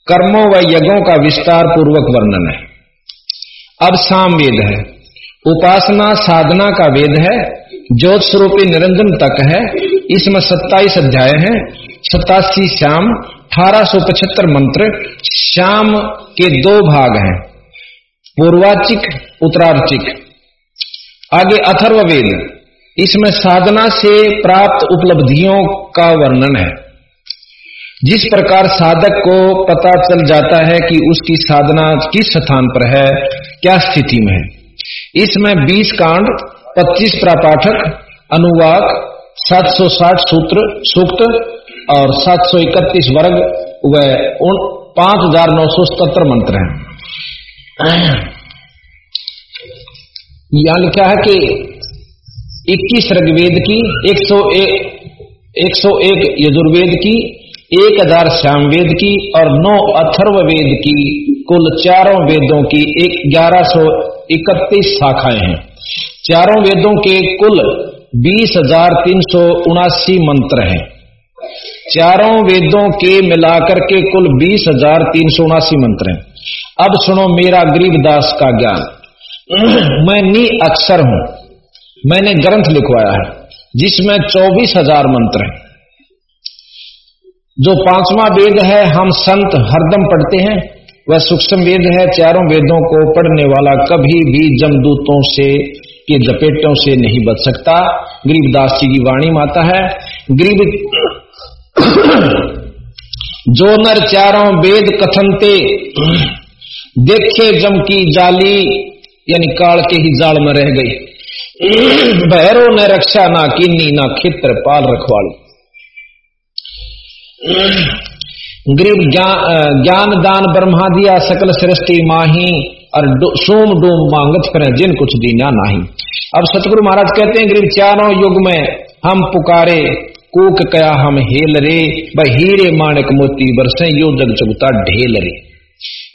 कर्मों व यज्ञों का विस्तार पूर्वक वर्णन है। अब साम वेद है। उपासना साधना का वेद है। ज्योत स्वरूपी निरंजन तक है। इसमें सत्ताईस अध्याय हैं। सतासी श्याम, अठारह सौ पचहत्तर मंत्र श्याम के दो भाग हैं। पूर्वाचिक उत्तरार्चिक आगे अथर्ववेद। इसमें साधना से प्राप्त उपलब्धियों का वर्णन है। जिस प्रकार साधक को पता चल जाता है कि उसकी साधना किस स्थान पर है, क्या स्थिति में है। इसमें 20 कांड 25 प्रापाठक, अनुवाक 760 सूत्र, सूक्त और 731 वर्ग व पाँच हज़ार नौ सौ सतर मंत्र हैं। यहाँ लिखा है कि 21 ऋग्वेद की 101 101 यजुर्वेद की, एक हज़ार श्यामवेद की और नौ अथर्ववेद की, कुल चारों वेदों की एक ग्यारह सौ इकतीस शाखाएँ हैं। चारों वेदों के कुल बीस हज़ार तीन सौ उनासी मंत्र हैं। चारों वेदों के मिलाकर के कुल बीस हज़ार तीन सौ उनासी मंत्र हैं। अब सुनो मेरा गरीबदास का ज्ञान। मैं नी अक्षर हूँ। मैंने ग्रंथ लिखवाया है, जिसमें चौबीस हज़ार मंत्र हैं। जो पांचवा वेद है, हम संत हरदम पढ़ते हैं। वह सूक्ष्म वेद है, चारों वेदों को पढ़ने वाला कभी भी जमदूतों से, के जपेटों से नहीं बच सकता। गरीबदास जी की वाणी माता है, गरीब जो नर चारों वेद कथनते, देखे जम की जाली यानी काल के ही जाल में रह गई। भैरो ने रक्षा ना किन्नी ना खेत्र पाल रखवाली। गरीब ज्ञान दान ब्रह्मा दिया सकल सृष्टि माही और सोम डोम मांगत करें, जिन कुछ दीना नाही। अब सतगुरु महाराज कहते हैं गरीब चारों युग में हम पुकारे, कूक कया हम हेल रे ब हीरे माणक मोती बरसे, यो जग चुगता ढेल रे।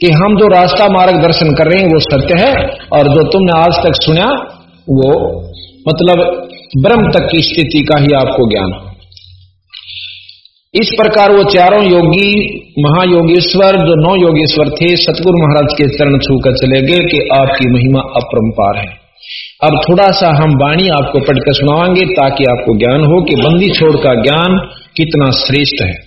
कि हम जो रास्ता मार्ग दर्शन कर रहे हैं, वो सत्य है, और जो तुमने आज तक सुना, वो मतलब ब्रह्म तक की स्थिति का ही आपको ज्ञान इस प्रकार वो चारों योगी, महायोगेश्वर, जो नौ योगेश्वर थे, सतगुरु महाराज के चरण छूकर चले गए कि आपकी महिमा अपरंपार है। अब थोड़ा सा हम वाणी आपको पढ़कर सुनावांगे ताकि आपको ज्ञान हो कि बंदी छोड़ का ज्ञान कितना श्रेष्ठ है।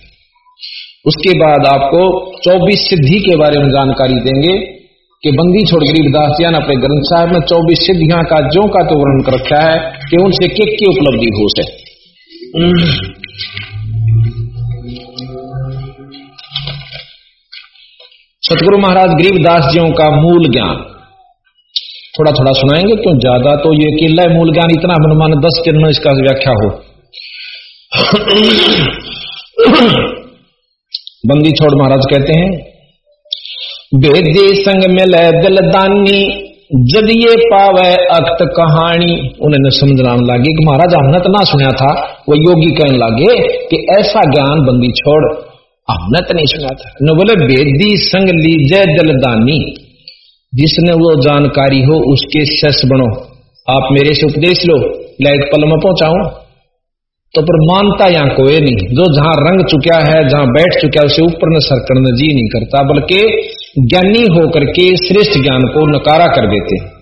उसके बाद आपको 24 सिद्धि के बारे में जानकारी देंगे कि बंदी छोड़ गरीबदास जी ने अपने ग्रंथ साहब में 24 सिद्धियाँ का जो का तो वर्णन कर रखा है कि उनसे किक की उपलब्धि हो से सतगुरु महाराज गरीबदास जियों का मूल ज्ञान। थोड़ा थोड़ा सुनाएँगे? क्यों? ज़्यादा तो ये किला मूल ज्ञान इतना अनुमान दस दिन में इसका व्याख्या हो। बंदी छोड़ महाराज कहते हैं, बेदी संग मिल दिलदानी जब ये पावे अक्त कहानी। उन्हें समझना लगे कि महाराज हमने तो ना सुना था। वो योगी कहने लगे कि ऐसा ज्ञान बंदी छोड़, हमने तो नहीं सुना था। न बोले, बेदी संग लीजे दिलदानी जिसने वो जानकारी हो उसके शस बनो। आप मेरे से उपदेश लो लाइट पल में पहुंचाऊं। तो पर मानता यहाँ कोई नहीं। जो जहाँ रंग चुका है, जहाँ बैठ चुका है, उसे ऊपर न सरकण जी नहीं करता, बल्कि ज्ञानी होकर के श्रेष्ठ ज्ञान को नकारा कर देते।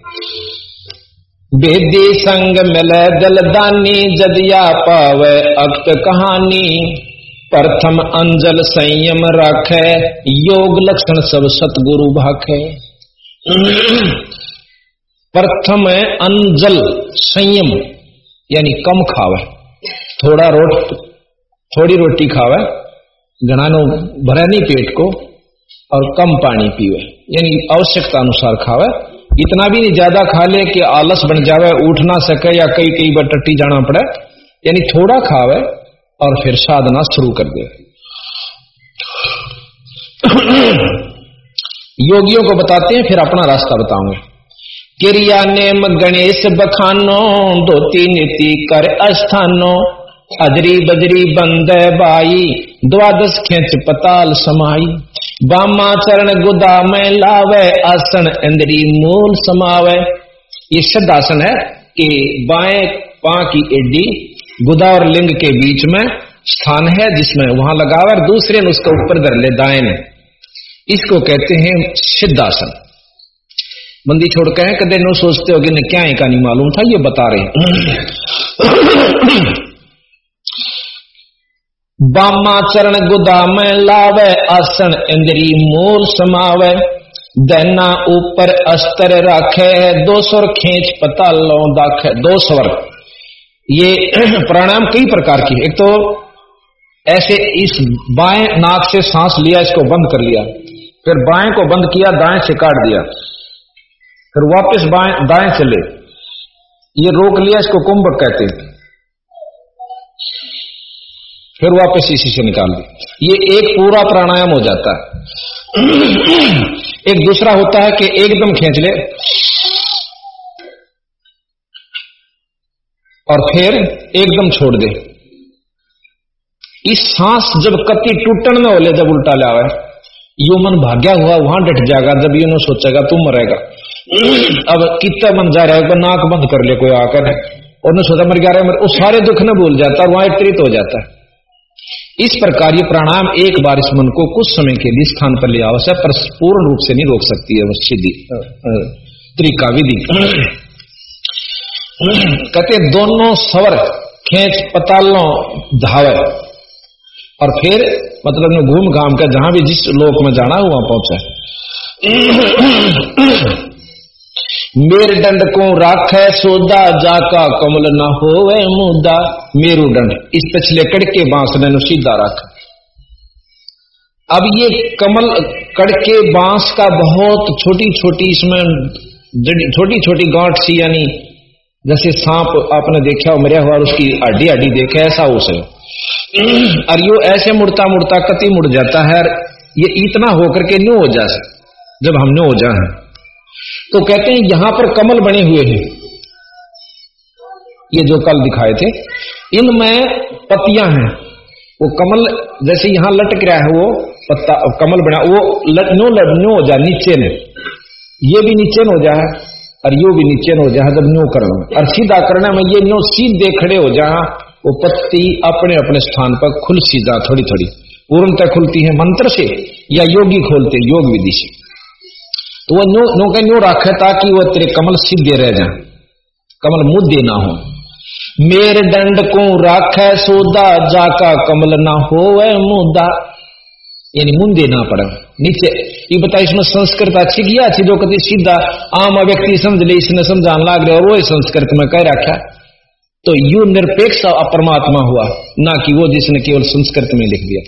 बेदी संग मिल दलदानी जदिया पावे अक्त कहानी, प्रथम अंजल संयम राखे, योग लक्षण सब सतगुरु भाखे। प्रथम अंजल संयम, यानी कम खावे। थोड़ा रोट, थोड़ी रोटी खावे घनानो भरे नहीं पेट को और कम पानी पीवे। यानी आवश्यकता अनुसार खावे। इतना भी नहीं, ज़्यादा खा ले कि आलस बन जावे, उठ ना सके या कई कई बार टट्टी जाना पड़े। यानी थोड़ा खावे और फिर साधना शुरू कर दे। योगियों को बताते हैं, फिर अपना रास्ता बताऊँगे। क्रिया नेम गणेश बखानो धोती नीति कर अस्थानो। अजरी बजरी बंद बाई, द्वादश खेच पताल समाई। बामा चरण गुदा में लावे, आसन इंद्री मूल समावे। ये शब्द आसन है कि बाएँ पा की एडी, गुदा और लिंग के बीच में स्थान है जिसमें वहाँ लगावे और दूसरे ने उसका ऊपर धर ले दाएँ ने इसको कहते हैं सिद्धासन। बंदी छोड़ कहें, कदे नो सोचते हो कि क्या का नहीं मालूम था, ये बता रहे बामा चरण गुदा में लावे, आसन इंद्री मूल समावे। दैना ऊपर अस्तर रखे, दो स्वर खींच पता लो दाखे, दो स्वर। ये प्राणायाम कई प्रकार की एक तो ऐसे इस बाएँ नाक से सांस लिया, इसको बंद कर लिया, फिर बाएँ को बंद किया, दाएँ से काट दिया, फिर वापस बाएँ, दाएँ से ले। ये रोक लिया, इसको कुंभक कहते हैं। फिर वापस इसी से निकाल दी। ये एक पूरा प्राणायाम हो जाता है। एक दूसरा होता है कि एकदम खींच ले। और फिर एकदम छोड़ दे। इस सांस जब कति टूटन में होले जब उल्टा लावे यो मन भाग्या हुआ, वहाँ डट जाएगा, जब ये सोचेगा, तुम मरेगा। अब कितना मन जा रहा है नाक बंद कर ले, कोई आकर और सोचा, मर गया रहा है सारे दुख न भूल जाता, और वहाँ एकत्रित हो जाता है। इस प्रकार ये प्राणायाम एक बार इस मन को कुछ समय के लिए स्थान पर ले आवश्यक पर पूर्ण रूप से नहीं रोक सकती है सीधी त्रिका विधि कहते दोनों स्वर, खेच, पतालों धावे और फिर मतलब घूम घाम कर जहाँ भी जिस लोक में जाना वहाँ पहुँचा मेरुदंड को राखे, सोदा जाका कमल न होवे मुदा। मेरुदंड इस पिछले कड़के बाँस ने सीधा रख। अब ये कमल, कड़के बाँस का बहुत छोटी छोटी इसमें छोटी छोटी गांठ सी, यानी जैसे सांप आपने देखा हो, मरिया हुआ उसकी हड्डी हड्डी देखे, ऐसा उसे और यो ऐसे मुड़ता मुड़ता कति मुड़ जाता है ये इतना होकर के न्यू हो जाए जब हम न्यू हो जाए। तो कहते हैं यहाँ पर कमल बने हुए हैं। ये जो कल दिखाए थे, इनमें पतियाँ हैं। वो कमल जैसे यहाँ लटक रहा है, वो पत्ता, कमल बना, वो नो नो हो जाए नीचे ने ये भी नीचे हो जाए और यो भी नीचे हो जाए जब नो करना और सीधा करना में ये नो सीधे खड़े हो जाए वो पत्ती अपने अपने स्थान पर खुल सीधा थोड़ी थोड़ी पूर्णतः खुलती है, मंत्र से, या योगी खोलते, योग विधि से। तो वो न्यू नो का न्यू रखे ताकि वो तेरे कमल सीधे रह जाए। कमल मुद्दे ना हो। मेरे दंड को राखे सोदा, जाका कमल ना हो मुद्दा यानी मुंदे ना पड़े। नीचे, ये बता इसमें संस्कृत अच्छी किया अच्छी जो कभी सीधा आम व्यक्ति समझ ले, इसने समझाने लाग रहे और वो संस्कृत में कह रखा तो यू निरपेक्ष परमात्मा हुआ, ना कि वो जिसने केवल संस्कृत में लिख दिया।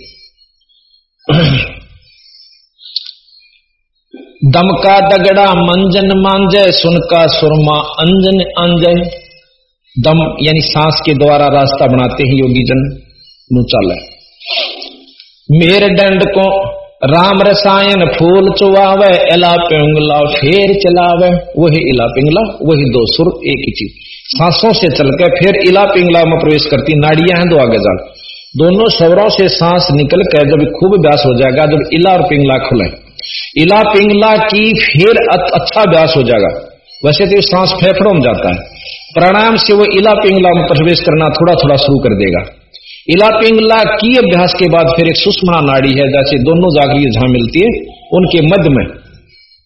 दम का दगड़ा मंजन मांजे, सुनका सुरमा अंजन अंजन दम यानी सांस के द्वारा रास्ता बनाते हैं योगी जन, नु चल। मेरे दंड को राम रसायन फूल चुवावे इला पिंगला फेर चलावे। वही इला पिंगला, वही दो सुर, एक ही चीज़। सांसों से चलकर फिर इला पिंगला में प्रवेश करती, नाड़ियाँ हैं दो आगे जाल। दोनों स्वरों से सांस निकल कर जब खूब व्यास हो जाएगा, जब इला और पिंगला खुले। इला पिंगला की फिर अच्छा अभ्यास हो जाएगा। वैसे तो सांस फेफड़ों में जाता है। प्राणायाम से वो इला पिंगला में प्रवेश करना थोड़ा थोड़ा शुरू कर देगा। इला पिंगला की अभ्यास के बाद फिर एक सुषमा नाड़ी है, जैसे दोनों जागरी जहाँ मिलती है, उनके मध्य में।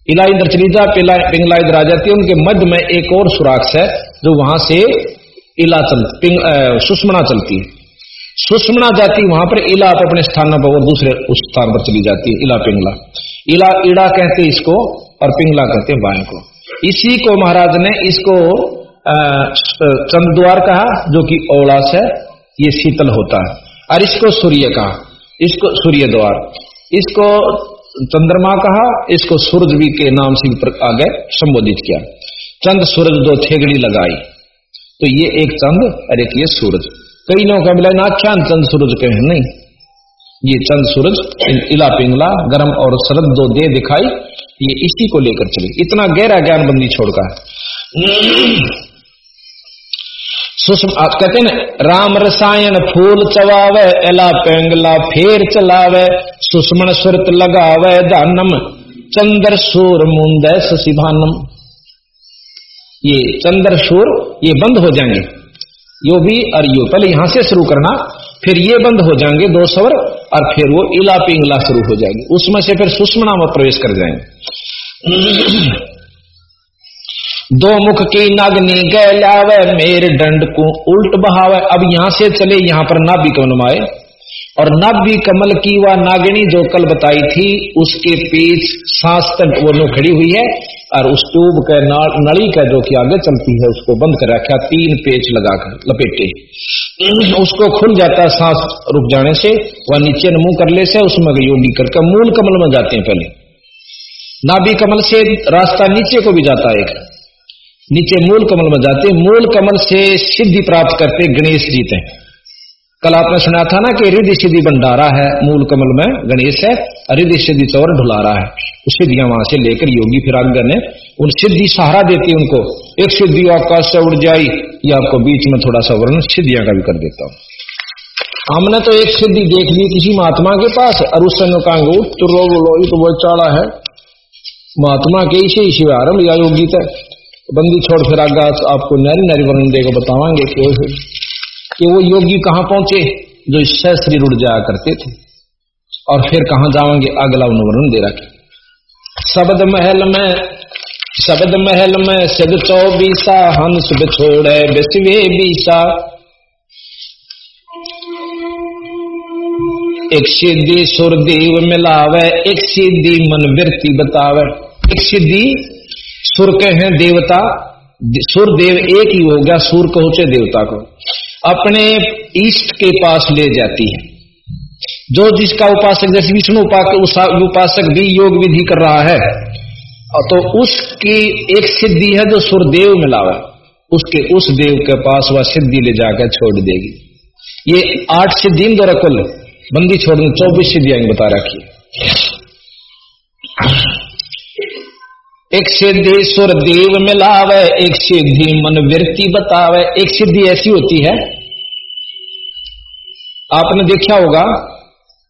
इला इधर चली जा पिंगला इधर आ जाती है, उनके मध्य में एक और सुराक्ष है, जो वहाँ से इला चल सुषमणा चलती है। सुषमणा जाती, वहाँ पर इला अपने स्थान पर और दूसरे उस स्थान पर चली जाती है, इला पिंगला। इला इड़ा कहते इसको और पिंगला कहते हैं बाण को। इसी को महाराज ने इसको चंद्वार कहा, जो कि औलास है, ये शीतल होता है। और इसको सूर्य कहा, इसको सूर्य द्वार इसको चंद्रमा कहा, इसको सूरज भी के नाम से आगे संबोधित किया। चंद सूरज दो थेगड़ी लगाई। तो ये एक चंद और एक ये सूरज। कई लोगों का मिला आख्यान चंद सूरज के हैं, नहीं। ये चंद सूरज इला पिंगला, गर्म और शरद दो दे दिखाई, ये इसी को लेकर चले। इतना गहरा ज्ञान बंदी छोड़कर सुषमा कहते ना, राम रसायन फूल चवावे एला पेंगला फेर चलावे सुषमण सुरत लगावे दानम, चंद्र सूर मुंद ससिभानम ये चंद्र सूर, ये बंद हो जाएँगे। यो भी और यो। पहले यहाँ से शुरू करना, फिर ये बंद हो जाएँगे दो स्वर, और फिर वो इला पिंगला शुरू हो जाएँगे। उसमें से फिर सुषमणा में प्रवेश कर जाएँगे। दो मुख की नागनी गैलावे, मेरे दंड को उल्ट बहावे। अब यहाँ से चले, यहाँ पर नाभि कमल आए और नाभि कमल की वह नागिनी जो कल बताई थी, उसके पीछ सांस तक वो खड़ी हुई है। और उस ट्यूब के नली का जो कि आगे चलती है, उसको बंद कर रखा, तीन पेच लगाकर लपेटे। उसको खुल जाता है सांस रुक जाने से, वह नीचे मुँह कर ले से, उसमें योगी करके मूल कमल में जाते हैं पहले। नाभि कमल से रास्ता नीचे को भी जाता है नीचे मूल कमल में जाते मूल कमल से सिद्धि प्राप्त करते गणेश जीते कल आपने सुना था ना कि रिद्धि सिद्धि भंडारा है, मूल कमल में गणेश है। रिद्धि सिद्धि चौर ढुलारा है। उस सिद्धियाँ वहाँ से लेकर योगी फिर आगे ने उन सिद्धि सहारा देती उनको। एक सिद्धि आकाश से उड़ जाई, ये आपको बीच में थोड़ा सा वर्ण सिद्धियाँ का भी कर देता हूँ। हमने तो एक सिद्धि देख ली किसी महात्मा के पास और उस समय कहेंगे तो तो बहुत चाड़ा है। महात्मा के इसे इसी आरंभ या योगी तक। बंदी छोड़ फिर आगा आपको नरी नरी वर्णन देगा बतावांगे कि वो योगी कहाँ पहुँचे, जो श्री रुड़ जाया करते थे। और फिर कहा जाओगे अगला उन्हें वर्णन दे रखे। शब्द महल में, शब्द महल में सिद चौबीसा हंस बिछोड़े बिस्वे बीसा। एक सिद्धि सुरदेव मिलावे, एक सिद्धि मन वृत्ति बतावे। एक सिद्धि सुर के हैं देवता, सुर देव एक ही हो गया, सुर को होचे देवता को। अपने इष्ट के पास ले जाती है। जो जिसका उपासक, जैसे विष्णु उपासक भी योग विधि कर रहा है तो उसकी एक सिद्धि है जो सुरदेव मिलावा उसके उस देव के पास वह सिद्धि ले जाकर छोड़ देगी। ये आठ सिद्धि दो कुल, बंदी छोड़ने, चौबीस सिद्धियाँ बता रखी एक सिद्धि सुरदेव मिलावे एक सिद्धि मन वृत्ति बतावे एक सिद्धि ऐसी होती है, आपने देखा होगा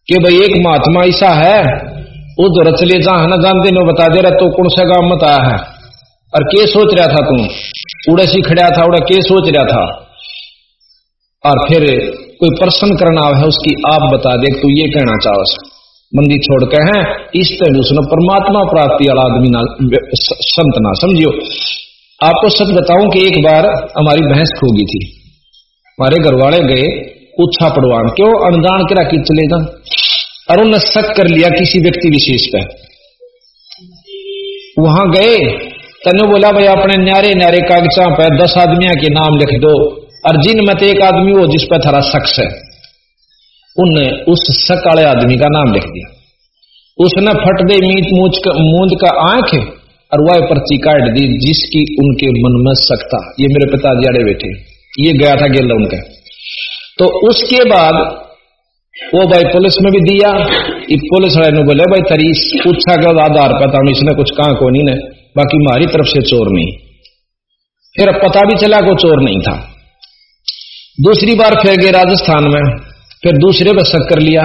कि भाई एक महात्मा ऐसा है उधर चले जा ना, जानते नो बता दे रहा तो कौन सा गाँव मत आया है? और के सोच रहा था तू? उड़े सी खड़ा था, उड़ा के सोच रहा था? और फिर कोई प्रश्न करना है, उसकी आप बता दे, तू ये कहना चाहो मंदी छोड़ के हैं, इस तरह उसने परमात्मा प्राप्ति वाला आदमी ना संत ना समझियो। आपको सच बताऊँ कि एक बार हमारी भैंस खो गई थी। हमारे घर वाले गए उच्छा पड़वान। क्यों? अनजान के राखी चलेगा और उन्होंने शक कर लिया किसी व्यक्ति विशेष पे। वहाँ गए तनु बोला, भाई अपने न्यारे न्यारे कागजा पे दस आदमियों के नाम लिख दो। और जिन मत एक आदमी हो जिस पर थारा शख्स है। उनने उस सकाले आदमी का नाम लिख दिया। उसने फट दे मीट मूच का मूंद का आँख और वह पर्ची काट दी जिसकी उनके मन में सकता ये मेरे पिताजी अड़े बैठे। ये गया था गेला उनका। तो उसके बाद वो भाई पुलिस में भी दिया पुलिस वाले ने बोले, भाई तरी पूछा के आधार पर हम इसने कुछ कहा को नहीं ने, बाकी हमारी तरफ़ से चोर नहीं। फिर पता भी चला को चोर नहीं था। दूसरी बार फिर गए राजस्थान में, फिर दूसरे पर शक कर लिया।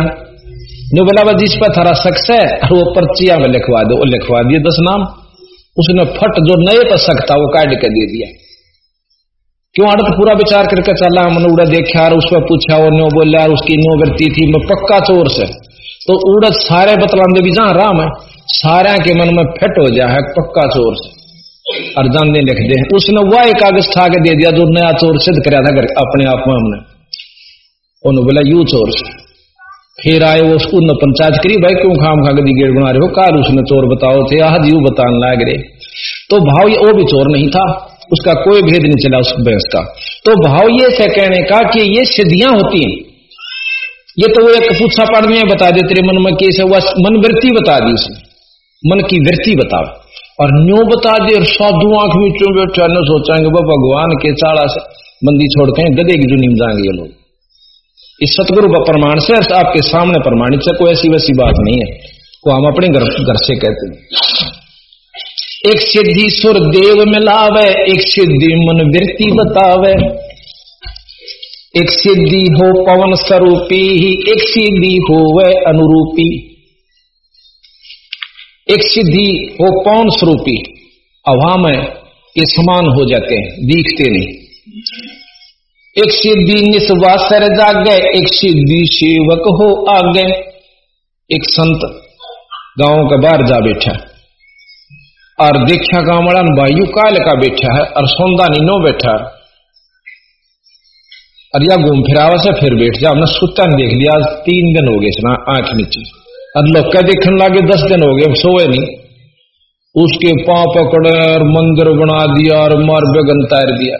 जो बोला, भाई जिस पर थारा शख्स है वो पर्चिया में लिखवा दो लिखवा दिए, दस नाम। उसने फट, जो नए पर शक था, वो काट के दे दिया। क्यों आड़त पूरा विचार करके चला मन उड़ा देखा और उसमें पूछा, और नो बोला और उसकी नो वृत्ति थी मैं पक्का चोर से तो उड़द सारे बतलांदे भी जहाँ राम है, सारे के मन में फिट हो जाए है पक्का चोर से। और जानने लिख दे। उसने वह एक कागज़ ठा के दे दिया, जो नया चोर सिद्ध कराया था अपने आप में हमने। उन्होंने बोला, यू चोर से। फिर आए वो उसको न पंचायत करी, भाई, क्यों खाम खा के गेट बना रहे हो? काल उसने चोर बताओ थे, आज यू बताने लग रहे। तो भाव ये, वो भी चोर नहीं था। उसका कोई भेद नहीं चला उस भैंस का तो भाव ये से कहने का कि ये सिद्धियाँ होती हैं। ये तो वो एक पूछा पढ़ में बता दे, तेरे मन में वह मन वृत्ति बता दी उसने। मन की वृत्ति बता। और न्यो बता दे, और साधु आँख में क्यों बैठा न वह भगवान के चाड़ा से मंदी छोड़ते हैं गदे की जुनी जाएँगे ये लोग। इस सतगुरु का प्रमाण से आपके सामने प्रमाणित से कोई ऐसी वैसी बात नहीं है। को हम अपने घर घर से कहते हैं। एक सिद्धि सुर देव मिलावे एक सिद्धि मन वृत्ति बतावे। एक सिद्धि हो पवन स्वरूपी ही एक सिद्धि हो वह अनुरूपी। एक सिद्धि हो पवन स्वरूपी अवा में ये समान हो जाते हैं, दिखते नहीं। एक सिद्धि निस्वासर जागे, एक सिद्धि सेवक हो आगे। एक संत गाँव के बाहर जा बैठा। और देखा गाँव भाई काल का बैठा है और सौंदा नो बैठा और या घूम फिरावा से फिर बैठ जा। हमने सुता नहीं देख लिया, आज तीन दिन हो गए ना आँख नीचे। और लोग क्या देखने लगे, दस दिन हो गए सोए नहीं। उसके पाँव पकड़े और मंदिर बना दिया और मार बेगन तैर दिया।